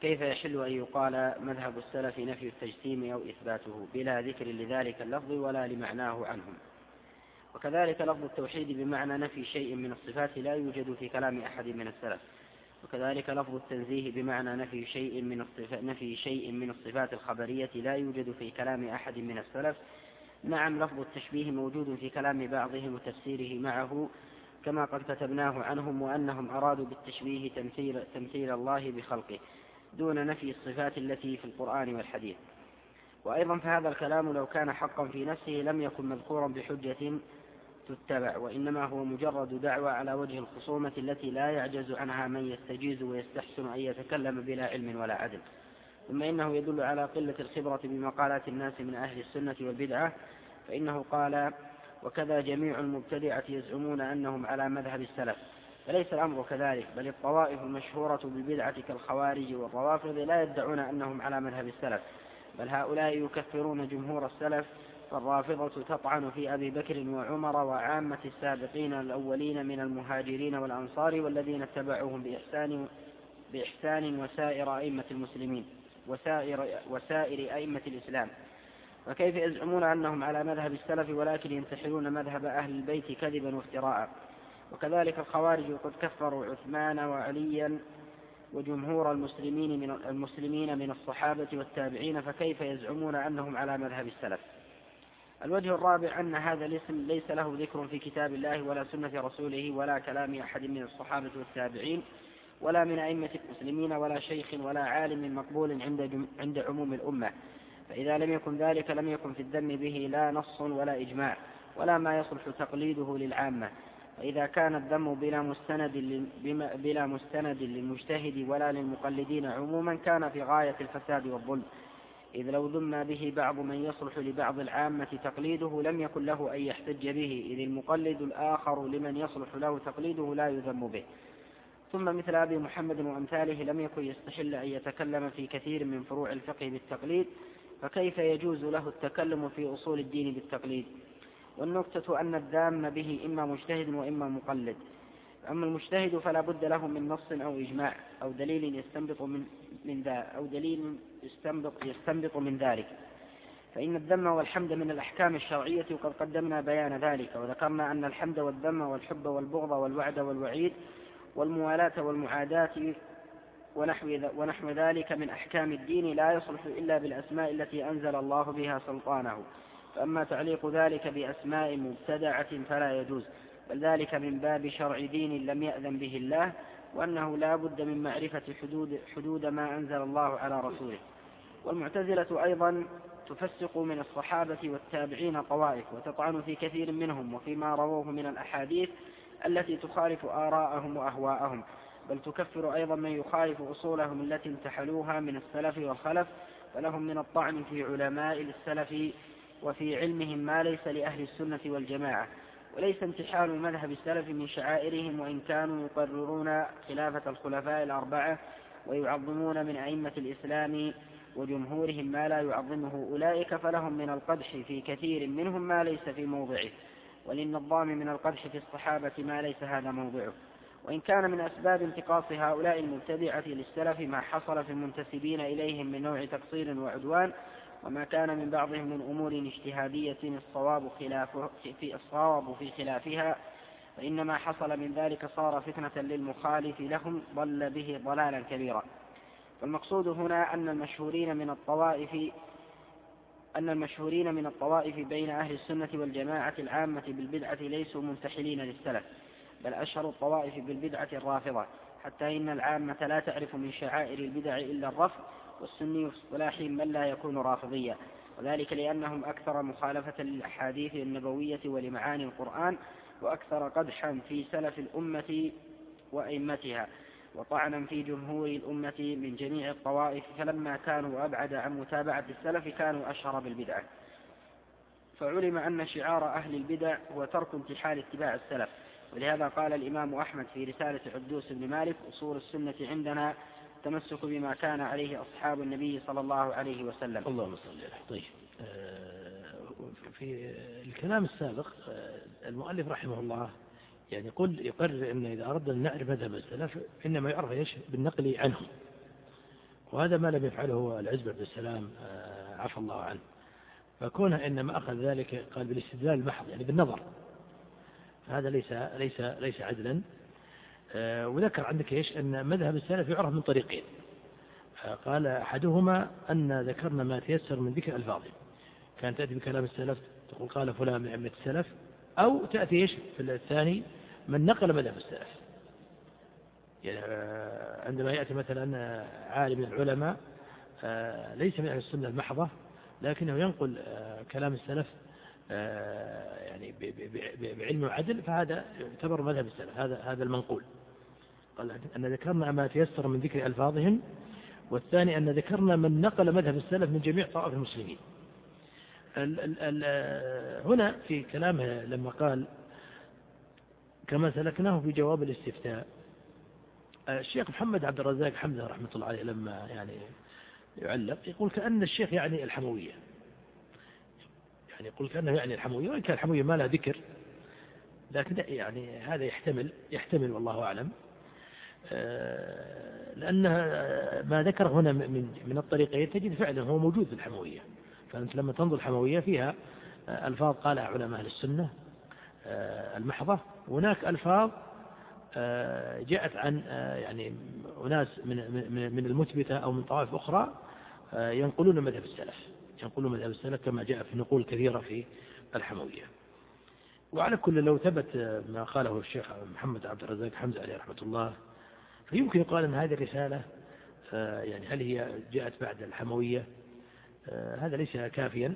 فكيف يحل أن يقال مذهب السلف نفي التجسيم أو إثباته بلا ذكر لذلك اللفظ ولا لمعناه عنهم؟ وكذلك لفظ التوحيد بمعنى نفي شيء من الصفات لا يوجد في كلام أحد من السلف. وكذلك لفظ التنزيه بمعنى نفي شيء من الصفات نفي شيء من الصفات الخبرية لا يوجد في كلام أحد من السلف. نعم لفظ التشبيه موجود في كلام بعضهم وتفسيره معه كما قد كتبناه عنهم وأنهم أرادوا بالتشبيه تمثيل, تمثيل الله بخلقه. دون نفي الصفات التي في القرآن والحديث. وأيضا فهذا الكلام لو كان حقا في نفسه لم يكن مذكورا بحجة تتبع وإنما هو مجرد دعوة على وجه الخصومة التي لا يعجز عنها من يستجيز ويستحسن أن يتكلم بلا علم ولا عدل. ثم إنه يدل على قلة الخبرة بمقالات الناس من أهل السنة والبدعة فإنه قال وكذا جميع المبتدعة يزعمون أنهم على مذهب السلف. فليس الأمر كذلك بل الطوائف المشهورة بالبدعة كالخوارج والروافض لا يدعون أنهم على مذهب السلف بل هؤلاء يكفرون جمهور السلف فالرافضة تطعن في أبي بكر وعمر وعامة السابقين الأولين من المهاجرين والأنصار والذين اتبعوهم بإحسان بإحسان وسائر أئمة المسلمين وسائر, وسائر أئمة الإسلام. وكيف يزعمون أنهم على مذهب السلف ولكن ينتحلون مذهب أهل البيت كذبا وافتراء؟ وكذلك الخوارج قد كفروا عثمان وعليا وجمهور المسلمين من المسلمين من الصحابة والتابعين فكيف يزعمون أنهم على مذهب السلف؟ الوجه الرابع أن هذا الاسم ليس له ذكر في كتاب الله ولا سنة رسوله ولا كلام أحد من الصحابة والتابعين ولا من أئمة المسلمين ولا شيخ ولا عالم مقبول عند عند عموم الأمة. فإذا لم يكن ذلك لم يكن في الذم به لا نص ولا إجماع ولا ما يصلح تقليده للعامة. فإذا كان الذم بلا مستند بلا مستند للمجتهد ولا للمقلدين عموما كان في غاية الفساد والظلم. إذ لو ذم به بعض من يصلح لبعض العامة تقليده لم يكن له أن يحتج به. إذ المقلد الآخر لمن يصلح له تقليده لا يذم به. ثم مثل أبي محمد وأمثاله لم يكن يستحل أن يتكلم في كثير من فروع الفقه بالتقليد. فكيف يجوز له التكلم في أصول الدين بالتقليد؟ والنكتة أن الذام به إما مجتهد وإما مقلد. أما المجتهد فلا بد له من نص أو إجماع أو دليل يستنبط من من أو دليل يستنبط يستنبط من ذلك. فإن الذم والحمد من الأحكام الشرعية وقد قدمنا بيان ذلك وذكرنا أن الحمد والذم والحب والبغض والوعد والوعيد والموالاة والمعاداة ونحو, ونحو ذلك من أحكام الدين لا يصلح إلا بالأسماء التي أنزل الله بها سلطانه. فأما تعليق ذلك بأسماء مبتدعة فلا يجوز بل ذلك من باب شرع دين لم يأذن به الله وأنه لا بد من معرفة حدود, حدود ما أنزل الله على رسوله. والمعتزلة أيضا تفسق من الصحابة والتابعين طوائف وتطعن في كثير منهم وفيما رووه من الأحاديث التي تخالف آراءهم وأهواءهم بل تكفر أيضا من يخالف أصولهم التي انتحلوها من السلف والخلف فلهم من الطعن في علماء السلف وفي علمهم ما ليس لأهل السنة والجماعة وليس انتحال المذهب السلف من شعائرهم وإن كانوا يقررون خلافة الخلفاء الأربعة ويعظمون من أئمة الإسلام وجمهورهم ما لا يعظمه. أولئك فلهم من القدح في كثير منهم ما ليس في موضعه وللنظام من القدح في الصحابة ما ليس هذا موضعه. وإن كان من أسباب انتقاص هؤلاء المبتدعة للسلف ما حصل في المنتسبين إليهم من نوع تقصير وعدوان وما كان من بعضهم من أمور اجتهادية الصواب في الصواب في خلافها فإنما حصل من ذلك صار فتنة للمخالف لهم ضل به ضلالا كبيرا. والمقصود هنا أن المشهورين من الطوائف أن المشهورين من الطوائف بين أهل السنة والجماعة العامة بالبدعة ليسوا منتحلين للسلف بل أشهر الطوائف بالبدعة الرافضة حتى إن العامة لا تعرف من شعائر البدع إلا الرفض والسني في اصطلاحهم من لا يكون رافضيا. وذلك لأنهم أكثر مخالفة للأحاديث النبوية ولمعاني القرآن وأكثر قدحا في سلف الأمة وأئمتها. وطعنا في جمهور الأمة من جميع الطوائف فلما كانوا أبعد عن متابعة السلف كانوا أشهر بالبدعة فعلم أن شعار أهل البدع هو ترك انتحال اتباع السلف. ولهذا قال الإمام أحمد في رسالة عدوس بن مالك أصول السنة عندنا التمسك بما كان عليه أصحاب النبي صلى الله عليه وسلم. اللهم صل عليه طيب آه، في الكلام السابق آه، المؤلف رحمه الله يعني يقول يقرر أن إذا أردنا أن نعرف مذهب السلف إنما يعرف إيش؟ بالنقل عنهم وهذا ما لم يفعله العز بن السلام آه، عفى الله عنه. فكونه إنما أخذ ذلك قال بالاستدلال المحض يعني بالنظر. هذا ليس ليس ليس عدلا. وذكر عندك إيش؟ أن مذهب السلف يعرف من طريقين. آه، قال أحدهما أن ذكرنا ما تيسر من ذكر الفاظهم كانت تأتي بكلام السلف تقول قال فلان من أئمة السلف أو تأتي إيش؟ في الثاني من نقل مذهب السلف. يعني آه، عندما يأتي مثلا عالم من العلماء ليس من أهل السنة المحضة لكنه ينقل كلام السلف يعني بعلم وعدل فهذا يعتبر مذهب السلف هذا هذا المنقول. أن ذكرنا ما تيسر من ذكر ألفاظهم والثاني أن ذكرنا من نقل مذهب السلف من جميع طوائف المسلمين. ال ال ال هنا في كلامه لما قال كما سلكناه في جواب الاستفتاء الشيخ محمد عبد الرزاق حمزة رحمة الله عليه لما يعني يعلق يقول كأن الشيخ يعني الحموية. يعني يقول كأنه يعني الحموية وإن كان الحموية ما لها ذكر لكن يعني هذا يحتمل يحتمل والله أعلم. آه، لأن ما ذكر هنا من من الطريقين تجد فعلا هو موجود في الحموية. فأنت لما تنظر الحموية فيها ألفاظ قالها علماء أهل السنة آه، المحضة. هناك ألفاظ آه، جاءت عن يعني أناس من من المثبتة أو من طوائف أخرى ينقلون مذهب السلف. ينقلون مذهب السلف كما جاء في نقول كثيرة في الحموية. وعلى كل لو ثبت ما قاله الشيخ محمد عبد الرزاق حمزة عليه رحمة الله فيمكن يقال أن هذه الرسالة آه، يعني هل هي جاءت بعد الحموية؟ آه، هذا ليس كافيا.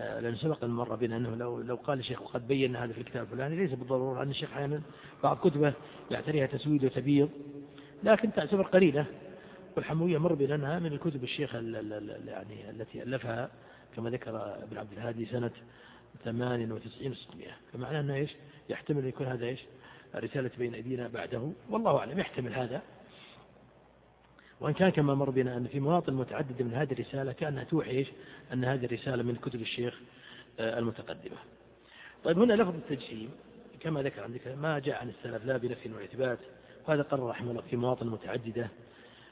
آه، لأن سبق أن مر بنا أنه لو, لو قال الشيخ وقد بينا هذا في الكتاب الفلاني ليس بالضرورة أن الشيخ أحيانا بعض كتبه يعتريها تسويد وتبييض. لكن تعتبر قليلة. والحموية مر بنا أنها من الكتب الشيخ يعني التي ألفها كما ذكر ابن عبد الهادي سنة 98 600 فمعنى أنه إيش؟ يحتمل أن يكون هذا إيش؟ رسالة بين أيدينا بعده والله أعلم يحتمل هذا. وإن كان كما مر بنا أن في مواطن متعددة من هذه الرسالة كأنها توحي أن هذه الرسالة من كتب الشيخ آه، المتقدمة. طيب هنا لفظ التجسيم كما ذكر عندك ما جاء عن السلف لا بنفي وإثبات وهذا قرر رحمه الله في مواطن متعددة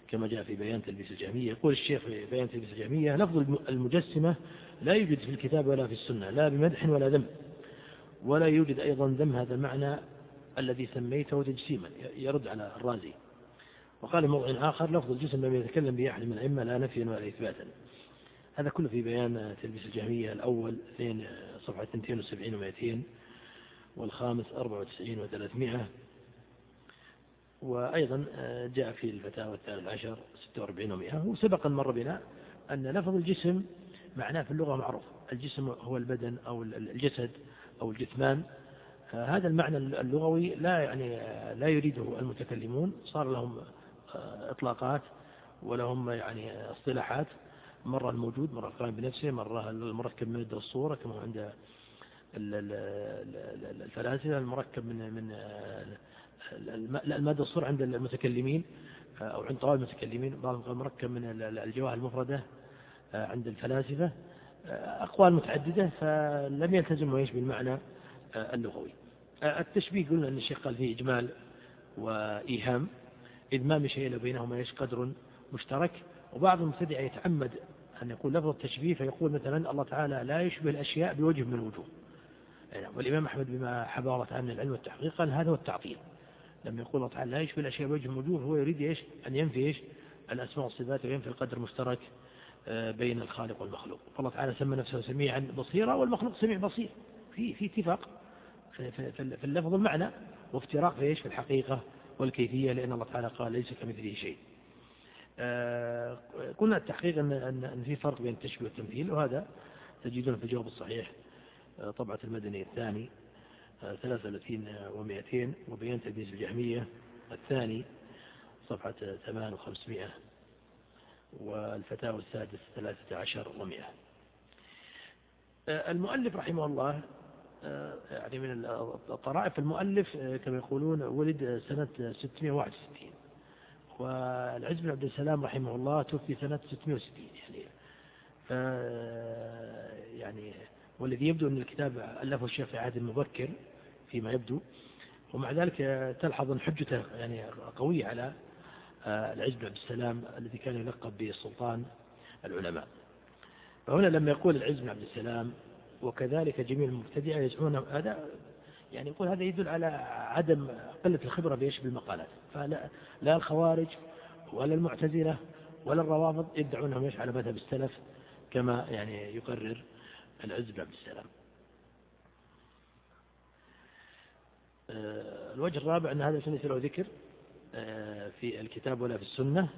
كما جاء في بيان تلبيس الجهمية يقول الشيخ في بيان تلبيس الجهمية لفظ المجسمة لا يوجد في الكتاب ولا في السنة لا بمدح ولا ذم. ولا يوجد أيضا ذم هذا المعنى الذي سميته تجسيما يرد على الرازي. وقال موضع آخر لفظ الجسم لم يتكلم به أحد من الأئمة لا نفيا ولا إثباتا. هذا كله في بيان تلبيس الجهمية الأول اثنين صفحة 72 و200 والخامس 94 و300 وأيضا جاء في الفتاوى الثالث عشر 46 و100 وسبق مر بنا أن لفظ الجسم معناه في اللغة معروف. الجسم هو البدن أو الجسد أو الجثمان. هذا المعنى اللغوي لا يعني لا يريده المتكلمون. صار لهم آه، إطلاقات ولهم يعني اصطلاحات. مرة الموجود مرة القائم بنفسه مرة المركب من الصورة كما عند الفلاسفة. المركب من من المادة الصورة عند المتكلمين آه، أو عند طوال المتكلمين. بعضهم مركب من الجواهر المفردة آه، عند الفلاسفة. أقوال متعددة فلم يلتزموا إيش بالمعنى. اللغوي التشبيه قلنا أن الشيخ قال فيه إجمال وإيهام. إذ ما من شيء بينهما إيش؟ قدر مشترك. وبعض المبتدع يتعمد أن يقول لفظ التشبيه فيقول مثلا الله تعالى لا يشبه الأشياء بوجه من الوجوه. يعني والإمام أحمد بما حبارت عنه العلم والتحقيق قال هذا هو التعطيل. لما يقول الله تعالى لا يشبه الأشياء بوجه من الوجوه هو يريد إيش؟ أن ينفي إيش؟ الأسماء والصفات وينفي القدر المشترك آه، بين الخالق والمخلوق. فالله تعالى سمى نفسه سميعا بصيرا والمخلوق سميع بصير. في في اتفاق. في اللفظ المعنى وافتراق في إيش؟ في الحقيقة والكيفية لأن الله تعالى قال ليس كمثله شيء. آه قلنا التحقيق أن, أن في فرق بين التشبيه والتمثيل وهذا تجدون في الجواب الصحيح آه طبعة المدني الثاني آه 33 و200 وبيان تلبيس الجهمية الثاني صفحة 8500 والفتاوى السادس 13 و100 آه، المؤلف رحمه الله آه، يعني من الطرائف المؤلف آه، كما يقولون ولد سنة 661 والعز بن عبد السلام رحمه الله توفي سنة 660 يعني ف يعني والذي يبدو أن الكتاب ألفه الشيخ في عهد مبكر فيما يبدو. ومع ذلك تلحظ أن حجته يعني قوية على العز بن عبد السلام الذي كان يلقب بالسلطان العلماء. فهنا لما يقول العز بن عبد السلام وكذلك جميع المبتدعة يزعمون هذا يعني يقول هذا يدل على عدم قلة الخبرة بإيش؟ بالمقالات. فلا لا الخوارج ولا المعتزلة ولا الروافض يدعون أنهم على مذهب السلف كما يعني يقرر العز بن عبد السلام. آه، الوجه الرابع أن هذا ليس له ذكر آه، في الكتاب ولا في السنة.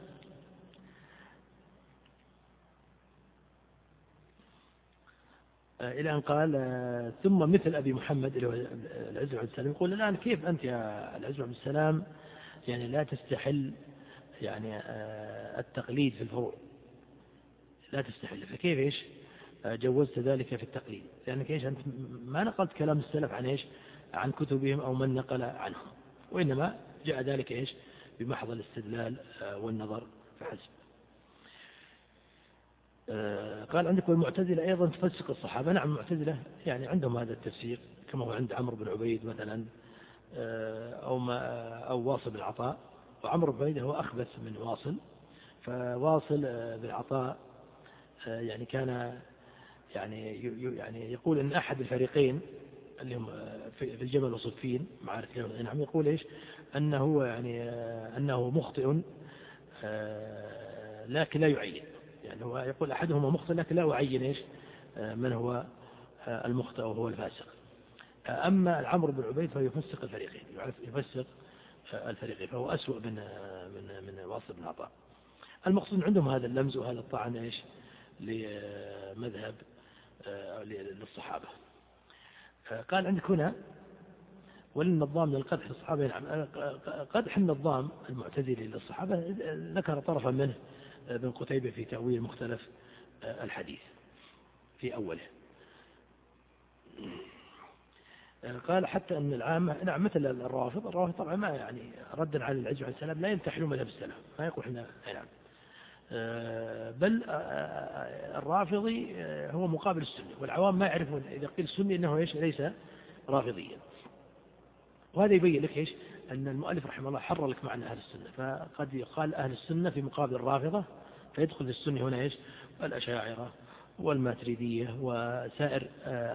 إلى أن قال ثم مثل أبي محمد العز بن السلام يقول الآن كيف أنت يا العز بن السلام؟ يعني لا تستحل يعني التقليد في الفروع. لا تستحل. فكيف إيش؟ جوزت ذلك في التقليد. لأنك إيش؟ أنت ما نقلت كلام السلف عن إيش؟ عن كتبهم أو من نقل عنهم. وإنما جاء ذلك إيش؟ بمحض الاستدلال آه، والنظر فحسب. آه، قال عندك المعتزلة أيضا تفسق الصحابة. نعم المعتزلة يعني عندهم هذا التفسير كما هو عند عمرو بن عبيد مثلا آه، أو, ما أو واصل بن عطاء. وعمرو بن عبيد هو أخبث من واصل. فواصل بن عطاء يعني كان يعني يعني يقول إن أحد الفريقين اللي هم في الجبل وصفين معارك الجبل نعم يقول إيش؟ أنه يعني أنه مخطئ آه، لكن لا يعين يعني هو يقول أحدهما مخطئ لكن لا أعين إيش؟ آه، من هو؟ آه، المخطئ وهو الفاسق. أما العمرو بن عبيد فيفسق الفريقين يفسق الفريقين فهو اسوء من من من واصل بن عطاء. المقصود عندهم هذا اللمز وهذا الطعن إيش؟ لمذهب آه، للصحابة. قال عندك هنا وللنظام من القدح الصحابة نعم. آه، قدح النظام المعتزلي للصحابة ذكر طرفا منه ابن قتيبة في تأويل مختلف آه، الحديث في أوله. قال حتى أن العامة نعم مثل الرافض الرافض طبعا ما يعني ردا على العز عليه السلام لا يمتحنون مذهب السلف ما يقول إحنا نعم. آه، بل آه، آه، الرافضي هو مقابل السني والعوام ما يعرفون إذا قيل السني أنه ليس رافضيا. وهذا يبين لك إيش؟ أن المؤلف رحمه الله حرر لك معنى أهل السنة فقد يقال أهل السنة في مقابل الرافضة فيدخل في السنة هنا إيش؟ الأشاعرة والماتريدية وسائر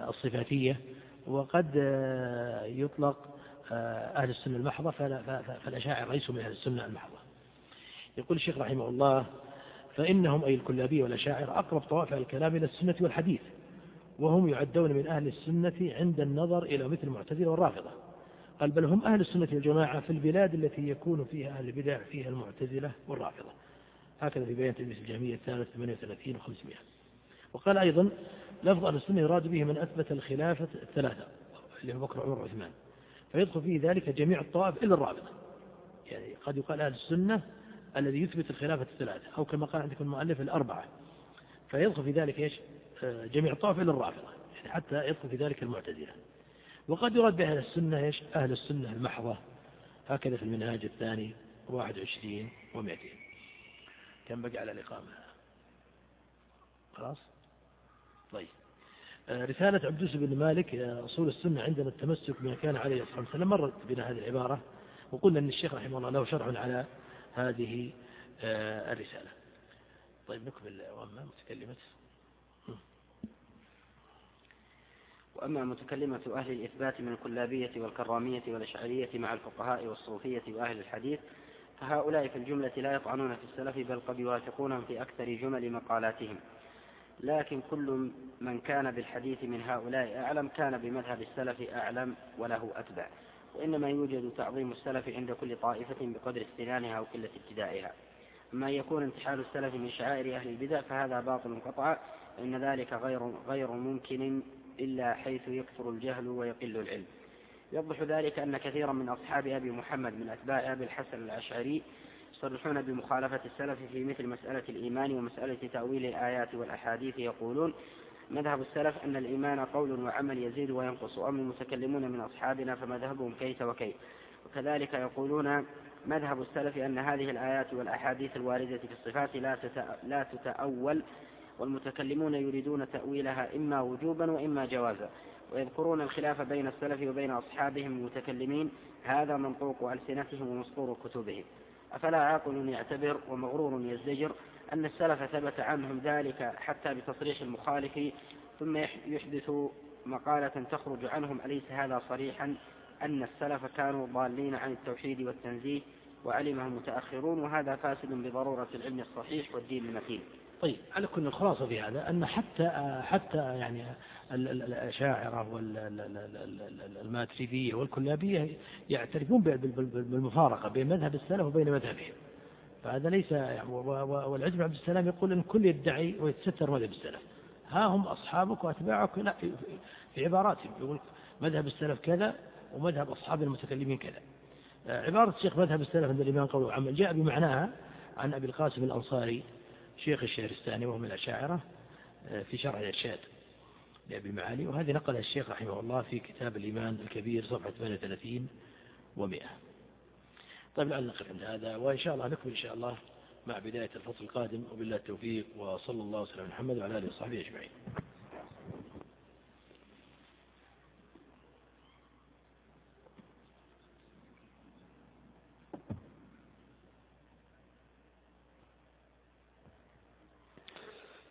الصفاتية وقد يطلق أهل السنة المحضة فالأشاعر ليسوا من أهل السنة المحضة. يقول الشيخ رحمه الله فإنهم أي الكلابية والأشاعر أقرب طوائف الكلام إلى السنة والحديث وهم يعدون من أهل السنة عند النظر إلى مثل المعتزلة والرافضة. قال بل هم أهل السنة والجماعة في البلاد التي يكون فيها أهل البدع فيها المعتزلة والرافضة. هكذا في بيان تلميذ الجامية الثالث 38 و500 وقال أيضا لفظ أهل السنة يراد به من أثبت الخلافة الثلاثة اللي هو بكر عمر وعثمان فيدخل فيه ذلك جميع الطوائف إلا الرافضة. يعني قد يقال أهل السنة الذي يثبت الخلافة الثلاثة أو كما قال عندكم المؤلف الأربعة. فيدخل في ذلك إيش؟ آه، جميع الطوائف إلى الرافضة يعني حتى يدخل في ذلك المعتزلة. وقد يراد بأهل السنة إيش؟ أهل السنة المحضة. هكذا في المنهاج الثاني 21 و200 كم بقي على الإقامة؟ خلاص؟ طيب. آه، رسالة عبدوس بن مالك أصول السنة عندنا التمسك بما كان عليه الصلاة والسلام. مرت بنا هذه العبارة وقلنا أن الشيخ رحمه الله له شرح على هذه آه، الرسالة. طيب نكمل. وأما متكلمة. وأما متكلمة أهل الإثبات من الكلابية والكرامية والأشعرية مع الفقهاء والصوفية وأهل الحديث فهؤلاء في الجملة لا يطعنون في السلف بل قد يوافقونهم في أكثر جمل مقالاتهم. لكن كل من كان بالحديث من هؤلاء أعلم كان بمذهب السلف أعلم وله أتبع. وإنما يوجد تعظيم السلف عند كل طائفة بقدر استنانها وقلة ابتدائها. أما يكون انتحال السلف من شعائر أهل البدع فهذا باطل قطعا فإن ذلك غير, غير ممكن إلا حيث يكثر الجهل ويقل العلم. يوضح ذلك أن كثيرا من أصحاب أبي محمد من أتباع أبي الحسن الأشعري يصرحون بمخالفة السلف في مثل مسألة الإيمان ومسألة تأويل الآيات والأحاديث يقولون مذهب السلف أن الإيمان قول وعمل يزيد وينقص وأما المتكلمون من أصحابنا فمذهبهم كيت وكيت وكذلك يقولون مذهب السلف أن هذه الآيات والأحاديث الواردة في الصفات لا لا تتأول والمتكلمون يريدون تأويلها إما وجوبا وإما جوازا ويذكرون الخلاف بين السلف وبين أصحابهم المتكلمين هذا منطوق ألسنتهم ومسطور كتبهم. أفلا عاقل يعتبر ومغرور يزدجر أن السلف ثبت عنهم ذلك حتى بتصريح المخالف ثم يحدث مقالة تخرج عنهم أليس هذا صريحا؟ أن السلف كانوا ضالين عن التوحيد والتنزيه وعلمه المتأخرون وهذا فاسد بضرورة العلم الصحيح والدين المتين. طيب على كل الخلاصة في هذا أن حتى حتى يعني الأشاعرة والماتريدية والكلابية يعترفون بالمفارقة بين مذهب السلف وبين مذهبهم. فهذا ليس يعني والعز عبد السلام يقول أن كل يدعي ويتستر مذهب السلف. ها هم أصحابك وأتباعك لا في عباراتهم. يقول مذهب السلف كذا ومذهب أصحاب المتكلمين كذا. عبارة الشيخ مذهب السلف عند الإمام قول وعمل جاء بمعناها عن أبي القاسم الأنصاري شيخ الشهرستاني وهو من الأشاعرة في شرح الإرشاد لأبي المعالي وهذه نقلها الشيخ رحمه الله في كتاب الإيمان الكبير صفحة 38 و100 طيب لعل نقف عند هذا وإن شاء الله نكمل إن شاء الله مع بداية الفصل القادم وبالله التوفيق وصلى الله وسلم على محمد وعلى آله وصحبه أجمعين.